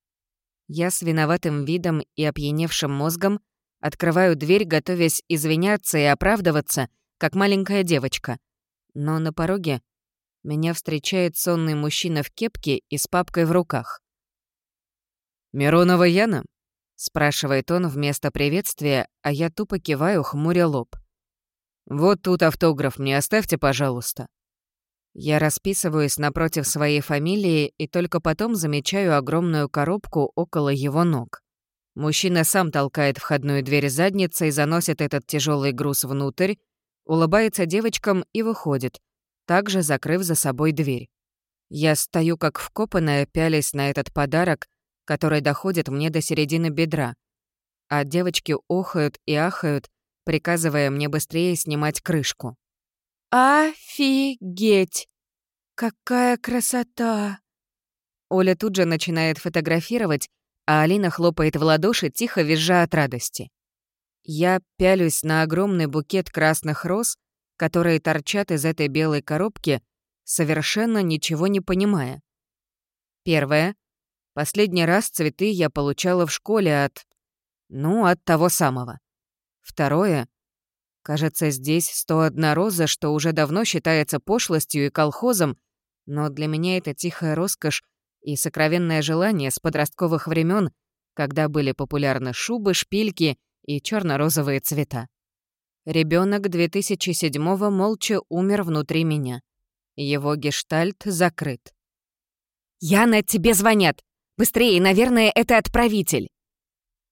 Speaker 1: Я с виноватым видом и опьяневшим мозгом открываю дверь, готовясь извиняться и оправдываться, как маленькая девочка. Но на пороге меня встречает сонный мужчина в кепке и с папкой в руках.
Speaker 2: «Миронова Яна?»
Speaker 1: спрашивает он вместо приветствия, а я тупо киваю, хмуря лоб.
Speaker 2: «Вот тут автограф мне оставьте, пожалуйста».
Speaker 1: Я расписываюсь напротив своей фамилии и только потом замечаю огромную коробку около его ног. Мужчина сам толкает входную дверь задницей, заносит этот тяжелый груз внутрь, улыбается девочкам и выходит, также закрыв за собой дверь. Я стою как вкопанная, пялясь на этот подарок, который доходит мне до середины бедра. А девочки охают и ахают, приказывая мне быстрее снимать крышку. «Офигеть! Какая красота!» Оля тут же начинает фотографировать, а Алина хлопает в ладоши, тихо визжа от радости. Я пялюсь на огромный букет красных роз, которые торчат из этой белой коробки, совершенно ничего не понимая. Первое Последний раз цветы я получала в школе от... Ну, от того самого. Второе. Кажется, здесь 101 роза, что уже давно считается пошлостью и колхозом, но для меня это тихая роскошь и сокровенное желание с подростковых времен, когда были популярны шубы, шпильки и черно розовые цвета. Ребенок 2007-го молча умер внутри меня. Его гештальт закрыт. «Яна, тебе звонят!» Быстрее, наверное, это отправитель!»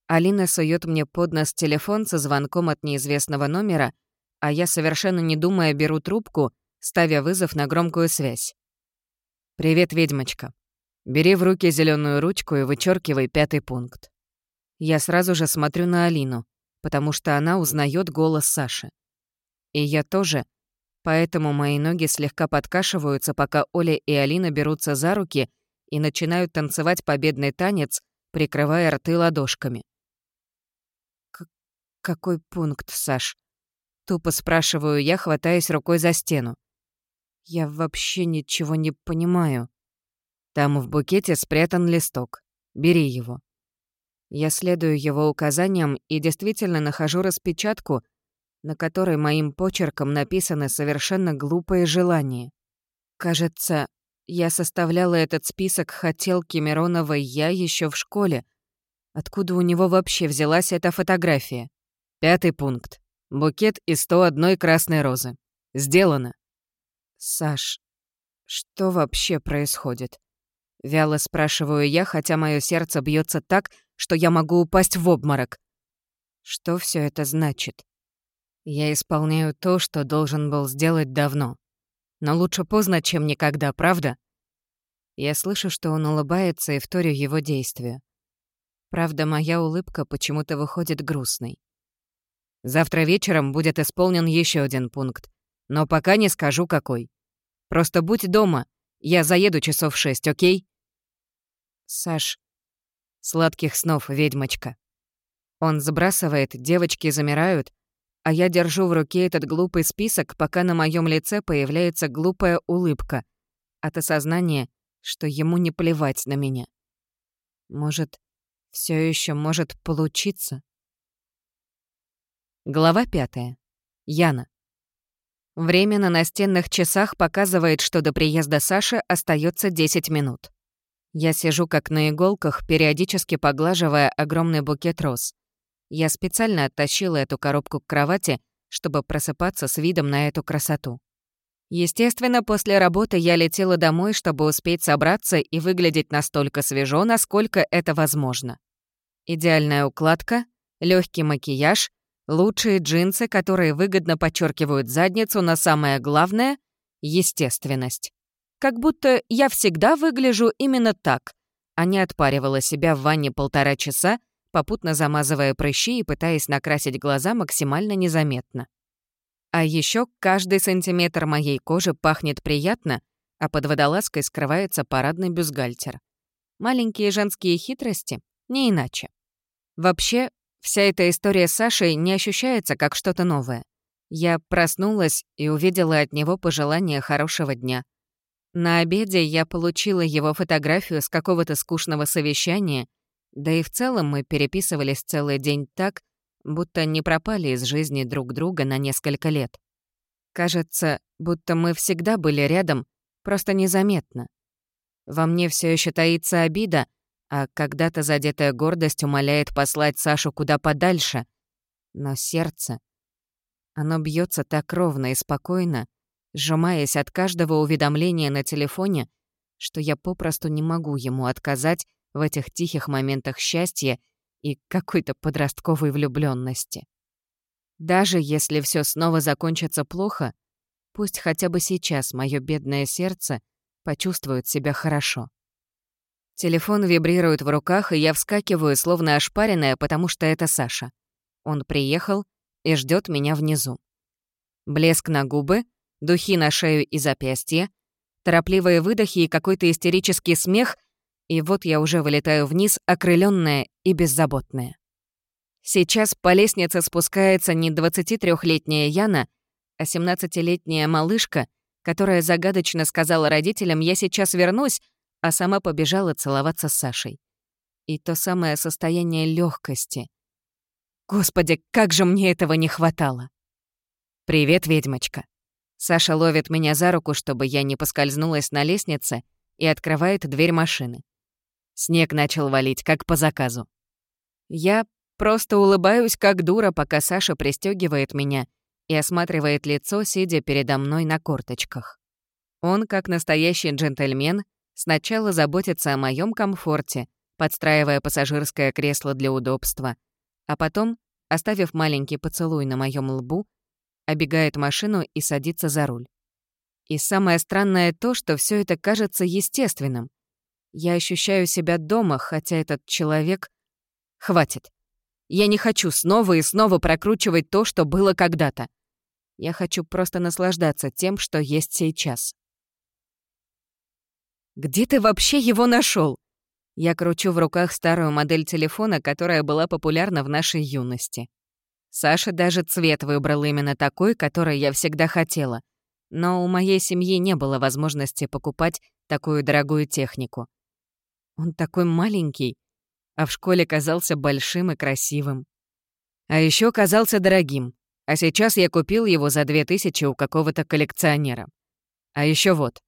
Speaker 1: Алина сует мне под нос телефон со звонком от неизвестного номера, а я, совершенно не думая, беру трубку, ставя вызов на громкую связь. «Привет, ведьмочка. Бери в руки зеленую ручку и вычеркивай пятый пункт». Я сразу же смотрю на Алину, потому что она узнает голос Саши. И я тоже, поэтому мои ноги слегка подкашиваются, пока Оля и Алина берутся за руки — и начинают танцевать победный танец, прикрывая рты ладошками. К «Какой пункт, Саш?» Тупо спрашиваю я, хватаясь рукой за стену. «Я вообще ничего не понимаю». Там в букете спрятан листок. Бери его. Я следую его указаниям и действительно нахожу распечатку, на которой моим почерком написаны совершенно глупые желания. Кажется, я составляла этот список хотелки Мироновой я еще в школе. Откуда у него вообще взялась эта фотография? Пятый пункт. Букет из 101 красной розы. Сделано. Саш, что вообще происходит? Вяло спрашиваю я, хотя мое сердце бьется так, что я могу упасть в обморок. Что все это значит? Я исполняю то, что должен был сделать давно. Но лучше поздно, чем никогда, правда? Я слышу, что он улыбается и вторю его действию. Правда, моя улыбка почему-то выходит грустной. Завтра вечером будет исполнен еще один пункт. Но пока не скажу, какой. Просто будь дома. Я заеду часов шесть, окей? Саш, сладких снов, ведьмочка. Он сбрасывает, девочки замирают, а я держу в руке этот глупый список, пока на моем лице появляется глупая улыбка от осознания, что ему не плевать на меня. Может, все еще может получиться? Глава пятая. Яна. Время на настенных часах показывает, что до приезда Саши остается 10 минут. Я сижу как на иголках, периодически поглаживая огромный букет роз. Я специально оттащила эту коробку к кровати, чтобы просыпаться с видом на эту красоту. Естественно, после работы я летела домой, чтобы успеть собраться и выглядеть настолько свежо, насколько это возможно. Идеальная укладка, легкий макияж, лучшие джинсы, которые выгодно подчеркивают задницу, но самое главное — естественность. Как будто я всегда выгляжу именно так, а не отпаривала себя в ванне полтора часа, попутно замазывая прыщи и пытаясь накрасить глаза максимально незаметно. А еще каждый сантиметр моей кожи пахнет приятно, а под водолазкой скрывается парадный бюстгальтер. Маленькие женские хитрости, не иначе. Вообще, вся эта история с Сашей не ощущается как что-то новое. Я проснулась и увидела от него пожелание хорошего дня. На обеде я получила его фотографию с какого-то скучного совещания, да и в целом мы переписывались целый день так, будто не пропали из жизни друг друга на несколько лет. Кажется, будто мы всегда были рядом, просто незаметно. Во мне все еще таится обида, а когда-то задетая гордость умоляет послать Сашу куда подальше. Но сердце... Оно бьется так ровно и спокойно, сжимаясь от каждого уведомления на телефоне, что я попросту не могу ему отказать в этих тихих моментах счастья и какой-то подростковой влюбленности. Даже если все снова закончится плохо, пусть хотя бы сейчас мое бедное сердце почувствует себя хорошо. Телефон вибрирует в руках, и я вскакиваю, словно ошпаренная, потому что это Саша. Он приехал и ждет меня внизу. Блеск на губы, духи на шею и запястье, торопливые выдохи и какой-то истерический смех, и вот я уже вылетаю вниз, окрыленная и беззаботная. Сейчас по лестнице спускается не 23-летняя Яна, а 17-летняя малышка, которая загадочно сказала родителям «я сейчас вернусь», а сама побежала целоваться с Сашей. И то самое состояние легкости. Господи, как же мне этого не хватало! «Привет, ведьмочка!» Саша ловит меня за руку, чтобы я не поскользнулась на лестнице, и открывает дверь машины. Снег начал валить, как по заказу. Я просто улыбаюсь, как дура, пока Саша пристегивает меня и осматривает лицо, сидя передо мной на корточках. Он, как настоящий джентльмен, сначала заботится о моем комфорте, подстраивая пассажирское кресло для удобства, а потом, оставив маленький поцелуй на моем лбу, обегает машину и садится за руль. И самое странное то, что все это кажется естественным. Я ощущаю себя дома, хотя этот человек... Хватит. Я не хочу снова и снова прокручивать то, что было когда-то. Я хочу просто наслаждаться тем, что есть сейчас. «Где ты вообще его нашел? Я кручу в руках старую модель телефона, которая была популярна в нашей юности. Саша даже цвет выбрал именно такой, который я всегда хотела. Но у моей семьи не было возможности покупать такую дорогую технику. Он такой маленький, а в школе казался большим и красивым. А еще казался дорогим, а сейчас я купил его за две тысячи у какого-то коллекционера. А еще вот.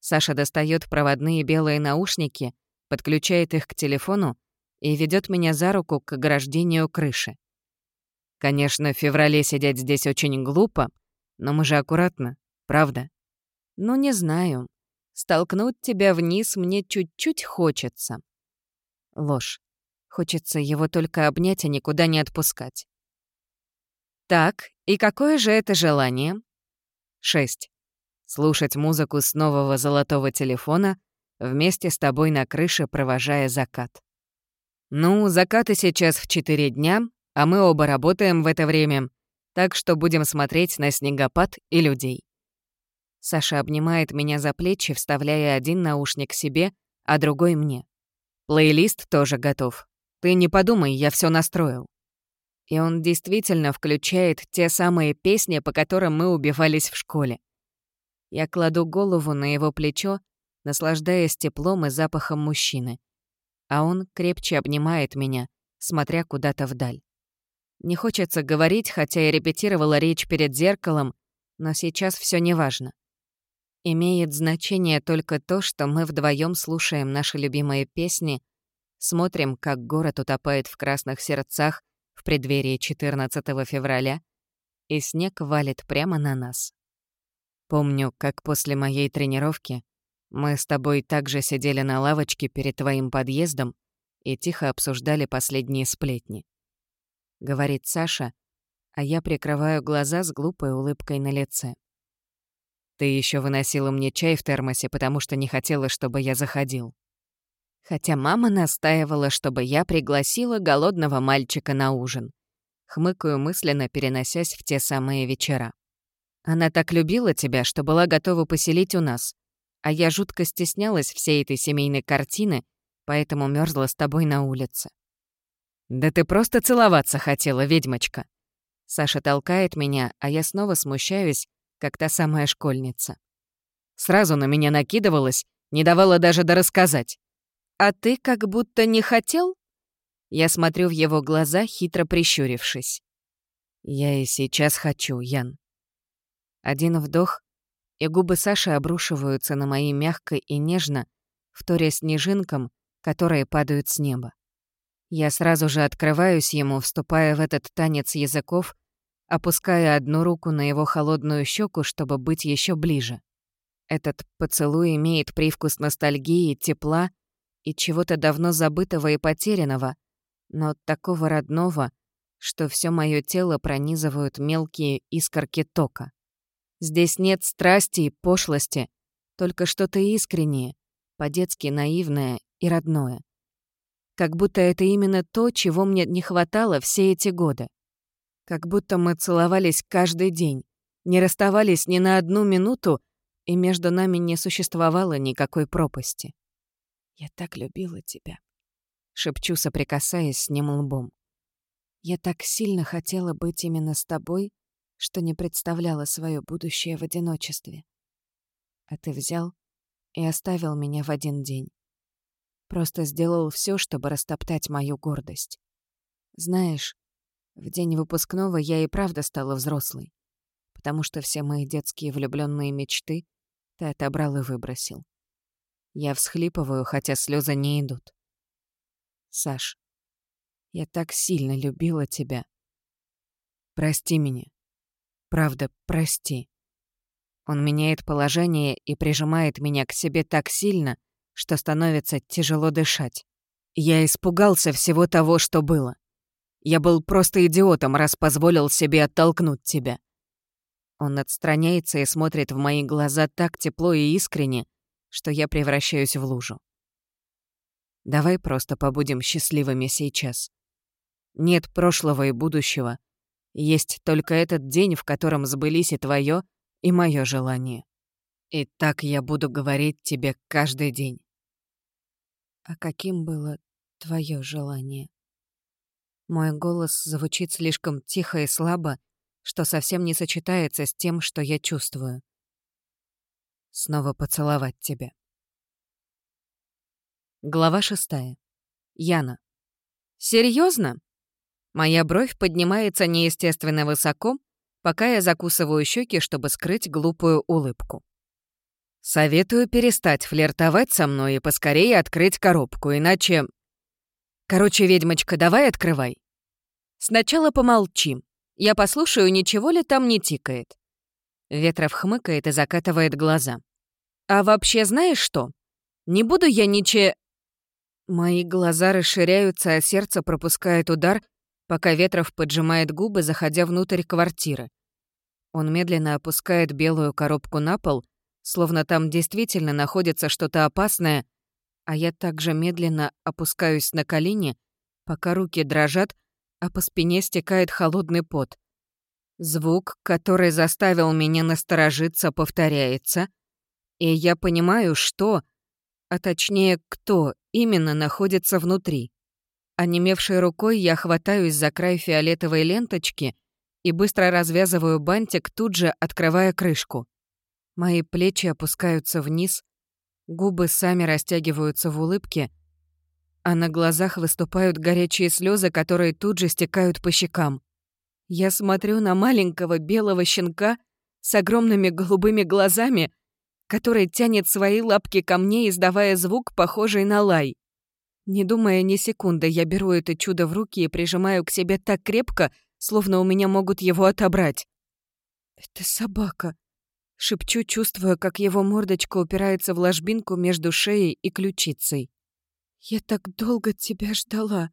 Speaker 1: Саша достает проводные белые наушники, подключает их к телефону и ведет меня за руку к ограждению крыши. Конечно, в феврале сидеть здесь очень глупо, но мы же аккуратно, правда? Ну, не знаю. Столкнуть тебя вниз мне чуть-чуть хочется. Ложь. Хочется его только обнять, а никуда не отпускать. Так, и какое же это желание? 6. Слушать музыку с нового золотого телефона вместе с тобой на крыше, провожая закат. Ну, закаты сейчас в 4 дня, а мы оба работаем в это время, так что будем смотреть на снегопад и людей. Саша обнимает меня за плечи, вставляя один наушник себе, а другой мне. Плейлист тоже готов. Ты не подумай, я все настроил. И он действительно включает те самые песни, по которым мы убивались в школе. Я кладу голову на его плечо, наслаждаясь теплом и запахом мужчины. а он крепче обнимает меня, смотря куда-то вдаль. Не хочется говорить, хотя я репетировала речь перед зеркалом, но сейчас все неважно. Имеет значение только то, что мы вдвоем слушаем наши любимые песни, смотрим, как город утопает в красных сердцах в преддверии 14 февраля, и снег валит прямо на нас. Помню, как после моей тренировки мы с тобой также сидели на лавочке перед твоим подъездом и тихо обсуждали последние сплетни. Говорит Саша, а я прикрываю глаза с глупой улыбкой на лице. Ты еще выносила мне чай в термосе, потому что не хотела, чтобы я заходил. Хотя мама настаивала, чтобы я пригласила голодного мальчика на ужин. Хмыкаю мысленно, переносясь в те самые вечера. Она так любила тебя, что была готова поселить у нас. А я жутко стеснялась всей этой семейной картины, поэтому мерзла с тобой на улице. «Да ты просто целоваться хотела, ведьмочка!» Саша толкает меня, а я снова смущаюсь, как та самая школьница. Сразу на меня накидывалась, не давала даже дорассказать. «А ты как будто не хотел?» Я смотрю в его глаза, хитро прищурившись. «Я и сейчас хочу, Ян». Один вдох, и губы Саши обрушиваются на мои мягко и нежно, вторя снежинкам, которые падают с неба. Я сразу же открываюсь ему, вступая в этот танец языков, опуская одну руку на его холодную щеку, чтобы быть еще ближе. Этот поцелуй имеет привкус ностальгии, тепла и чего-то давно забытого и потерянного, но такого родного, что все мое тело пронизывают мелкие искорки тока. Здесь нет страсти и пошлости, только что-то искреннее, по-детски наивное и родное. Как будто это именно то, чего мне не хватало все эти годы. Как будто мы целовались каждый день, не расставались ни на одну минуту, и между нами не существовало никакой пропасти. «Я так любила тебя», — шепчу, соприкасаясь с ним лбом. «Я так сильно хотела быть именно с тобой, что не представляла свое будущее в одиночестве. А ты взял и оставил меня в один день. Просто сделал все, чтобы растоптать мою гордость. Знаешь, в день выпускного я и правда стала взрослой, потому что все мои детские влюбленные мечты ты отобрал и выбросил. Я всхлипываю, хотя слезы не идут. Саш, я так сильно любила тебя. Прости меня. Правда, прости. Он меняет положение и прижимает меня к себе так сильно, что становится тяжело дышать. Я испугался всего того, что было. Я был просто идиотом, раз позволил себе оттолкнуть тебя. Он отстраняется и смотрит в мои глаза так тепло и искренне, что я превращаюсь в лужу. Давай просто побудем счастливыми сейчас. Нет прошлого и будущего. Есть только этот день, в котором сбылись и твое, и мое желание. И так я буду говорить тебе каждый день. А каким было твое желание? Мой голос звучит слишком тихо и слабо, что совсем не сочетается с тем, что я чувствую. Снова поцеловать тебя. Глава шестая. Яна. Серьезно? Моя бровь поднимается неестественно высоко, пока я закусываю щеки, чтобы скрыть глупую улыбку. Советую перестать флиртовать со мной и поскорее открыть коробку, иначе... Короче, ведьмочка, давай открывай. Сначала помолчим. Я послушаю, ничего ли там не тикает. Ветров хмыкает и закатывает глаза. А вообще знаешь что? Не буду я ниче... Мои глаза расширяются, а сердце пропускает удар, пока Ветров поджимает губы, заходя внутрь квартиры. Он медленно опускает белую коробку на пол, словно там действительно находится что-то опасное, а я также медленно опускаюсь на колени, пока руки дрожат, а по спине стекает холодный пот. Звук, который заставил меня насторожиться, повторяется, и я понимаю, что, а точнее, кто именно находится внутри. Онемевшей рукой я хватаюсь за край фиолетовой ленточки и быстро развязываю бантик, тут же открывая крышку. Мои плечи опускаются вниз, губы сами растягиваются в улыбке, а на глазах выступают горячие слезы, которые тут же стекают по щекам. Я смотрю на маленького белого щенка с огромными голубыми глазами, который тянет свои лапки ко мне, издавая звук, похожий на лай. Не думая ни секунды, я беру это чудо в руки и прижимаю к себе так крепко, словно у меня могут его отобрать. «Это собака», — шепчу, чувствуя, как его мордочка упирается в ложбинку между шеей и ключицей. «Я так долго тебя ждала».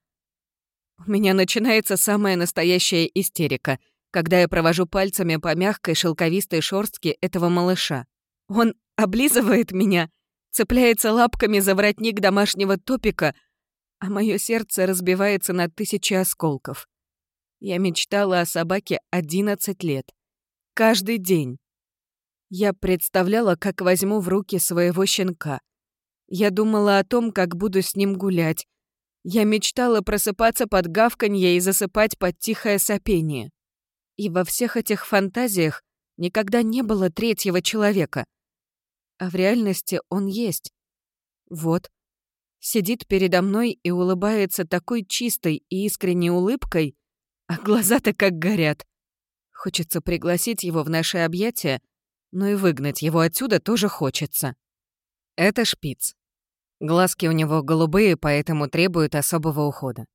Speaker 1: У меня начинается самая настоящая истерика, когда я провожу пальцами по мягкой шелковистой шорстке этого малыша. Он облизывает меня, цепляется лапками за воротник домашнего топика, а мое сердце разбивается на тысячи осколков. Я мечтала о собаке 11 лет. Каждый день. Я представляла, как возьму в руки своего щенка. Я думала о том, как буду с ним гулять. Я мечтала просыпаться под гавканье и засыпать под тихое сопение. И во всех этих фантазиях никогда не было третьего человека — а в реальности он есть. Вот. Сидит передо мной и улыбается такой чистой и искренней улыбкой, а глаза-то как горят. Хочется пригласить его в наши объятия, но и выгнать его отсюда тоже хочется. Это шпиц. Глазки у него голубые, поэтому требуют особого ухода.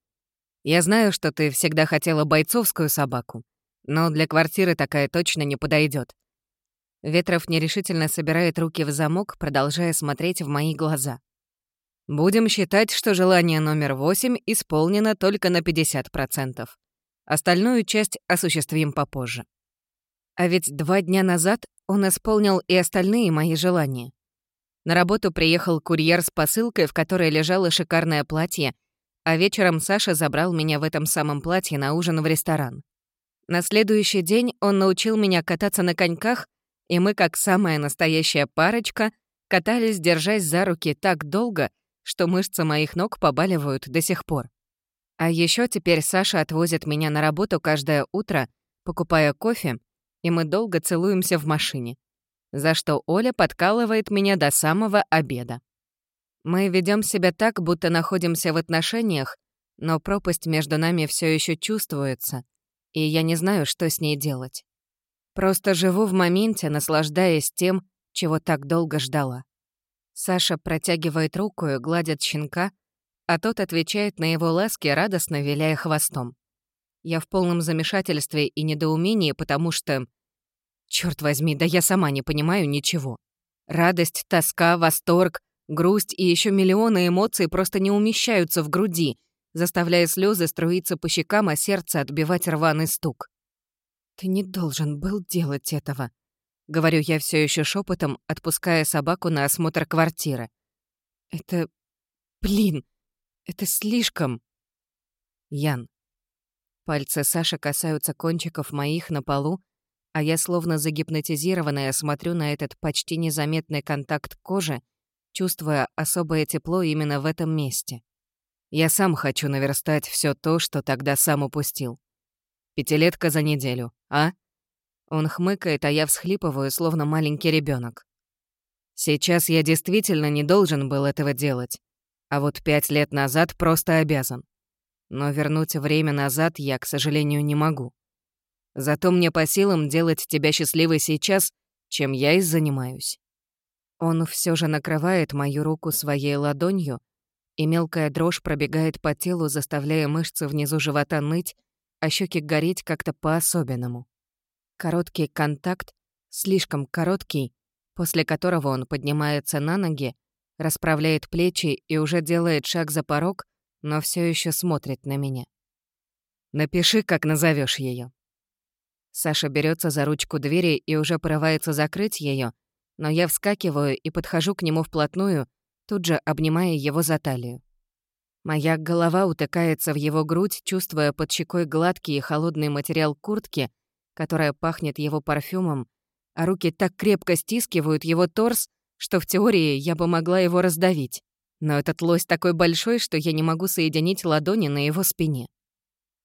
Speaker 1: Я знаю, что ты всегда хотела бойцовскую собаку, но для квартиры такая точно не подойдет. Ветров нерешительно собирает руки в замок, продолжая смотреть в мои глаза. Будем считать, что желание номер восемь исполнено только на 50%. Остальную часть осуществим попозже. А ведь два дня назад он исполнил и остальные мои желания. На работу приехал курьер с посылкой, в которой лежало шикарное платье, а вечером Саша забрал меня в этом самом платье на ужин в ресторан. На следующий день он научил меня кататься на коньках и мы, как самая настоящая парочка, катались, держась за руки так долго, что мышцы моих ног побаливают до сих пор. А еще теперь Саша отвозит меня на работу каждое утро, покупая кофе, и мы долго целуемся в машине, за что Оля подкалывает меня до самого обеда. Мы ведем себя так, будто находимся в отношениях, но пропасть между нами все еще чувствуется, и я не знаю, что с ней делать. Просто живу в моменте, наслаждаясь тем, чего так долго ждала. Саша протягивает руку и гладит щенка, а тот отвечает на его ласки, радостно виляя хвостом. Я в полном замешательстве и недоумении, потому что... Черт возьми, да я сама не понимаю ничего. Радость, тоска, восторг, грусть и еще миллионы эмоций просто не умещаются в груди, заставляя слезы струиться по щекам, а сердце отбивать рваный стук. «Ты не должен был делать этого», — говорю я все еще шепотом, отпуская собаку на осмотр квартиры. «Это... блин, это слишком...» Ян. Пальцы Саши касаются кончиков моих на полу, а я словно загипнотизированная смотрю на этот почти незаметный контакт кожи, чувствуя особое тепло именно в этом месте. Я сам хочу наверстать все то, что тогда сам упустил. Пятилетка за неделю, а?» Он хмыкает, а я всхлипываю, словно маленький ребенок. Сейчас я действительно не должен был этого делать, а вот пять лет назад просто обязан. Но вернуть время назад я, к сожалению, не могу. Зато мне по силам делать тебя счастливой сейчас, чем я и занимаюсь. Он все же накрывает мою руку своей ладонью, и мелкая дрожь пробегает по телу, заставляя мышцы внизу живота ныть, а щеки гореть как-то по-особенному. Короткий контакт, слишком короткий, после которого он поднимается на ноги, расправляет плечи и уже делает шаг за порог, но все еще смотрит на меня. «Напиши, как назовешь ее. Саша берется за ручку двери и уже порывается закрыть ее, но я вскакиваю и подхожу к нему вплотную, тут же обнимая его за талию. Моя голова утыкается в его грудь, чувствуя под щекой гладкий и холодный материал куртки, которая пахнет его парфюмом, а руки так крепко стискивают его торс, что в теории я бы могла его раздавить. Но этот лось такой большой, что я не могу соединить ладони на его спине.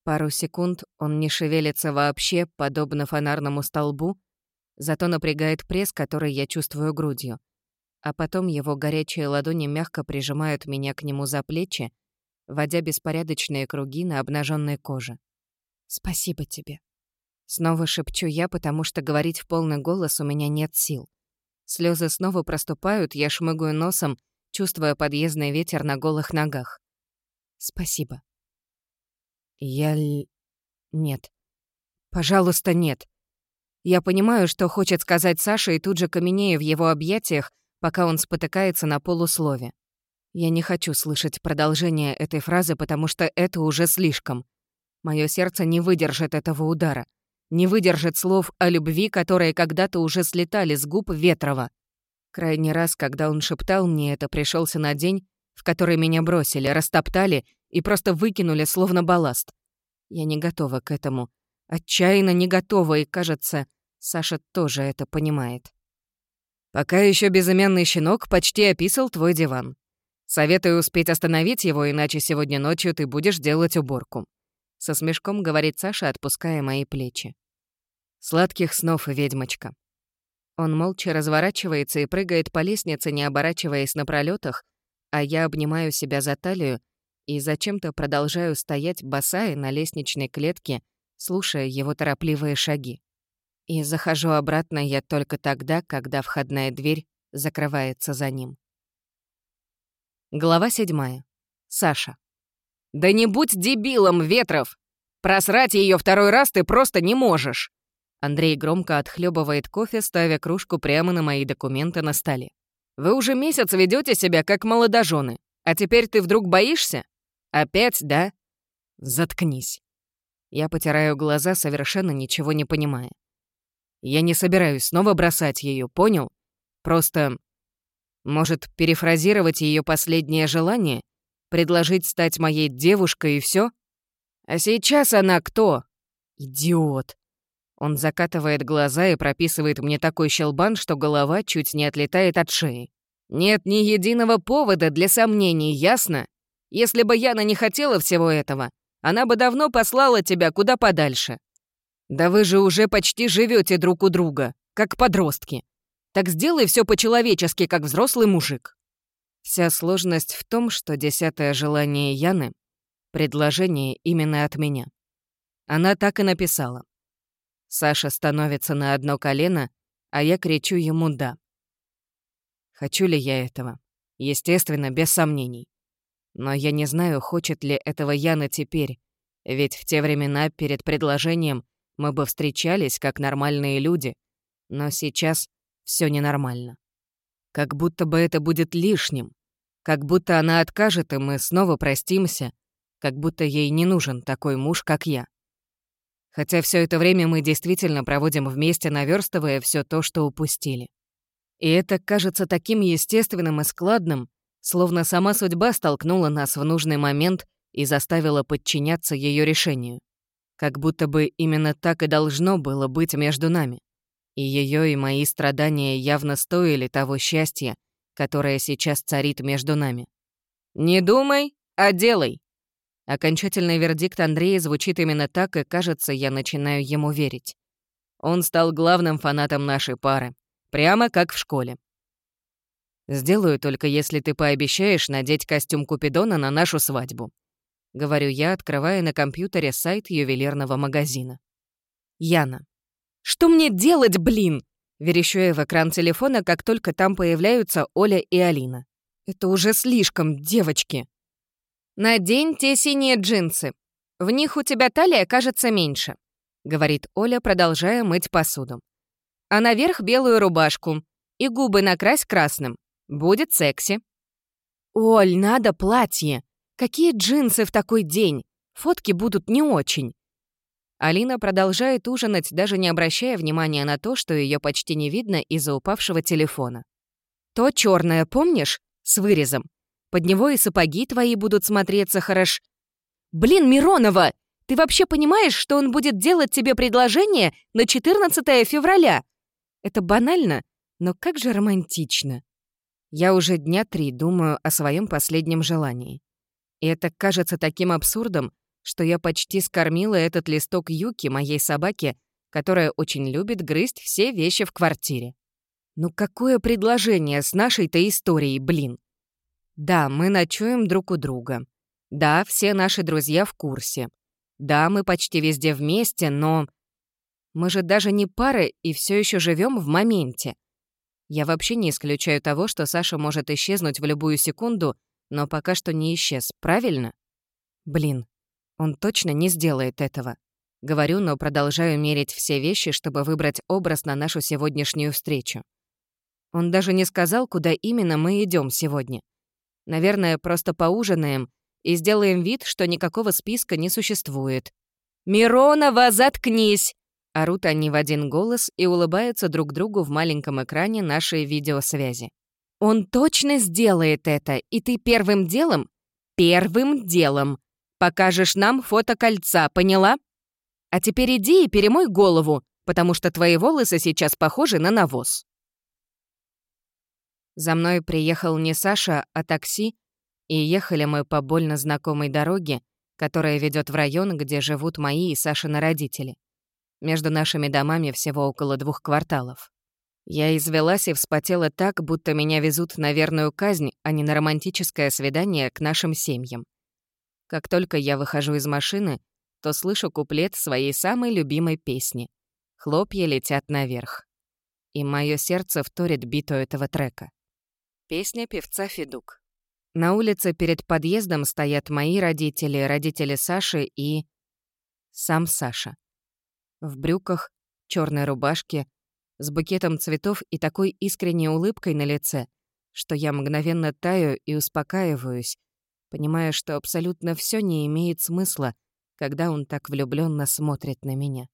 Speaker 1: Пару секунд он не шевелится вообще, подобно фонарному столбу, зато напрягает пресс, который я чувствую грудью. А потом его горячие ладони мягко прижимают меня к нему за плечи, водя беспорядочные круги на обнаженной коже. «Спасибо тебе». Снова шепчу я, потому что говорить в полный голос у меня нет сил. Слезы снова проступают, я шмыгаю носом, чувствуя подъездный ветер на голых ногах. «Спасибо». «Я ли...» «Нет. Пожалуйста, нет». Я понимаю, что хочет сказать Саша, и тут же каменею в его объятиях, пока он спотыкается на полуслове. Я не хочу слышать продолжение этой фразы, потому что это уже слишком. Мое сердце не выдержит этого удара. Не выдержит слов о любви, которые когда-то уже слетали с губ Ветрова. Крайний раз, когда он шептал мне это, пришелся на день, в который меня бросили, растоптали и просто выкинули, словно балласт. Я не готова к этому. Отчаянно не готова, и, кажется, Саша тоже это понимает. «Пока еще безымянный щенок почти описал твой диван. Советую успеть остановить его, иначе сегодня ночью ты будешь делать уборку. Со смешком говорит Саша, отпуская мои плечи. Сладких снов, ведьмочка. Он молча разворачивается и прыгает по лестнице, не оборачиваясь на пролетах, а я обнимаю себя за талию и зачем-то продолжаю стоять босая на лестничной клетке, слушая его торопливые шаги. И захожу обратно я только тогда, когда входная дверь закрывается за ним. Глава седьмая. Саша. «Да не будь дебилом, Ветров! Просрать ее второй раз ты просто не можешь!» Андрей громко отхлебывает кофе, ставя кружку прямо на мои документы на столе. «Вы уже месяц ведете себя как молодожены, а теперь ты вдруг боишься? Опять, да?» «Заткнись». Я потираю глаза, совершенно ничего не понимая. «Я не собираюсь снова бросать ее, понял? Просто может, перефразировать ее последнее желание? Предложить стать моей девушкой и все? А сейчас она кто? Идиот. Он закатывает глаза и прописывает мне такой щелбан, что голова чуть не отлетает от шеи. Нет ни единого повода для сомнений, ясно? Если бы Яна не хотела всего этого, она бы давно послала тебя куда подальше. Да вы же уже почти живете друг у друга, как подростки. Так сделай все по-человечески, как взрослый мужик. Вся сложность в том, что десятое желание Яны — предложение именно от меня. Она так и написала. Саша становится на одно колено, а я кричу ему «да». Хочу ли я этого? Естественно, без сомнений. Но я не знаю, хочет ли этого Яна теперь, ведь в те времена перед предложением мы бы встречались как нормальные люди, но сейчас все ненормально. Как будто бы это будет лишним. Как будто она откажет, и мы снова простимся. Как будто ей не нужен такой муж, как я. Хотя все это время мы действительно проводим вместе, наверстывая все то, что упустили. И это кажется таким естественным и складным, словно сама судьба столкнула нас в нужный момент и заставила подчиняться ее решению. Как будто бы именно так и должно было быть между нами и ее и мои страдания явно стоили того счастья, которое сейчас царит между нами. «Не думай, а делай!» Окончательный вердикт Андрея звучит именно так, и, кажется, я начинаю ему верить. Он стал главным фанатом нашей пары, прямо как в школе. «Сделаю только, если ты пообещаешь надеть костюм Купидона на нашу свадьбу», — говорю я, открывая на компьютере сайт ювелирного магазина. Яна. «Что мне делать, блин?» Верещу я в экран телефона, как только там появляются Оля и Алина. «Это уже слишком, девочки!» «Надень те синие джинсы. В них у тебя талия кажется меньше», — говорит Оля, продолжая мыть посуду. «А наверх белую рубашку. И губы накрась красным. Будет секси». «Оль, надо платье. Какие джинсы в такой день? Фотки будут не очень». Алина продолжает ужинать, даже не обращая внимания на то, что ее почти не видно из-за упавшего телефона. «То черное, помнишь? С вырезом. Под него и сапоги твои будут смотреться хорош...» «Блин, Миронова! Ты вообще понимаешь, что он будет делать тебе предложение на 14 февраля?» Это банально, но как же романтично. Я уже дня три думаю о своем последнем желании. И это кажется таким абсурдом, что я почти скормила этот листок Юки, моей собаке, которая очень любит грызть все вещи в квартире. Ну какое предложение с нашей-то историей, блин? Да, мы ночуем друг у друга. Да, все наши друзья в курсе. Да, мы почти везде вместе, но... Мы же даже не пара и все еще живем в моменте. Я вообще не исключаю того, что Саша может исчезнуть в любую секунду, но пока что не исчез, правильно? Блин, он точно не сделает этого. Говорю, но продолжаю мерить все вещи, чтобы выбрать образ на нашу сегодняшнюю встречу. Он даже не сказал, куда именно мы идем сегодня. Наверное, просто поужинаем и сделаем вид, что никакого списка не существует. «Миронова, заткнись!» Орут они в один голос и улыбаются друг другу в маленьком экране нашей видеосвязи. «Он точно сделает это, и ты первым делом, первым делом, покажешь нам фото кольца, поняла? А теперь иди и перемой голову, потому что твои волосы сейчас похожи на навоз». За мной приехал не Саша, а такси, и ехали мы по больно знакомой дороге, которая ведет в район, где живут мои и Сашины родители. Между нашими домами всего около двух кварталов. Я извелась и вспотела так, будто меня везут на верную казнь, а не на романтическое свидание к нашим семьям. Как только я выхожу из машины, то слышу куплет своей самой любимой песни «Хлопья летят наверх». И мое сердце вторит биту этого трека. Песня певца Федук. На улице перед подъездом стоят мои родители, родители Саши и... Сам Саша. В брюках, черной рубашке, с букетом цветов и такой искренней улыбкой на лице, что я мгновенно таю и успокаиваюсь, понимая, что абсолютно все не имеет смысла, когда он так влюбленно смотрит на меня.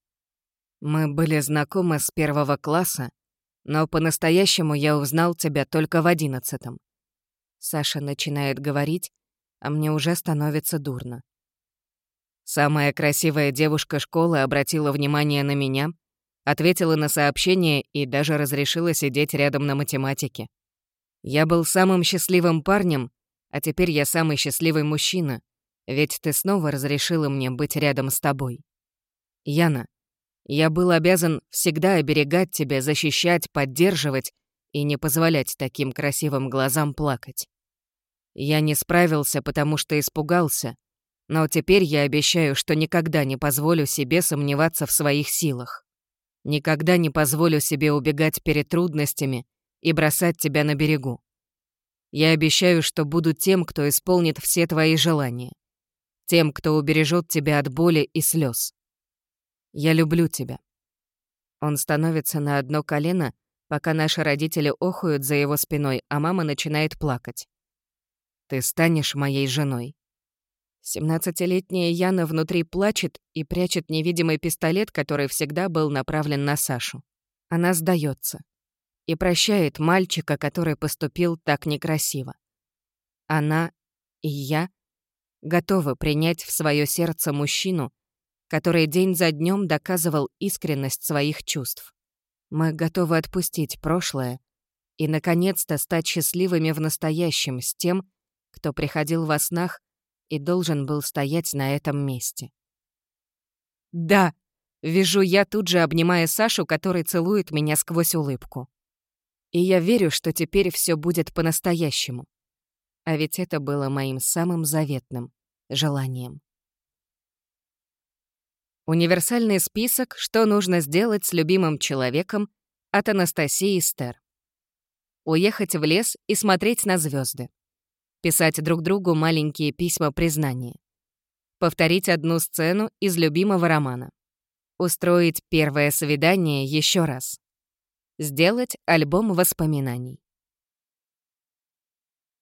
Speaker 1: Мы были знакомы с первого класса, но по-настоящему я узнал тебя только в одиннадцатом. Саша начинает говорить, а мне уже становится дурно. Самая красивая девушка школы обратила внимание на меня, ответила на сообщение и даже разрешила сидеть рядом на математике. Я был самым счастливым парнем, а теперь я самый счастливый мужчина, ведь ты снова разрешила мне быть рядом с тобой. Яна, я был обязан всегда оберегать тебя, защищать, поддерживать и не позволять таким красивым глазам плакать. Я не справился, потому что испугался, но теперь я обещаю, что никогда не позволю себе сомневаться в своих силах. Никогда не позволю себе убегать перед трудностями и бросать тебя на берегу. Я обещаю, что буду тем, кто исполнит все твои желания. Тем, кто убережет тебя от боли и слез. Я люблю тебя». Он становится на одно колено, пока наши родители охуют за его спиной, а мама начинает плакать. «Ты станешь моей женой». Семнадцатилетняя Яна внутри плачет и прячет невидимый пистолет, который всегда был направлен на Сашу. Она сдается и прощает мальчика, который поступил так некрасиво. Она и я готовы принять в свое сердце мужчину, который день за днем доказывал искренность своих чувств. Мы готовы отпустить прошлое и, наконец-то, стать счастливыми в настоящем с тем, кто приходил во снах и должен был стоять на этом месте. «Да!» — вижу я, тут же обнимая Сашу, который целует меня сквозь улыбку. И я верю, что теперь все будет по-настоящему. А ведь это было моим самым заветным желанием. Универсальный список «Что нужно сделать с любимым человеком» от Анастасии Стер. Уехать в лес и смотреть на звезды. Писать друг другу маленькие письма признания. Повторить одну сцену из любимого романа. Устроить первое свидание еще раз. Сделать альбом воспоминаний.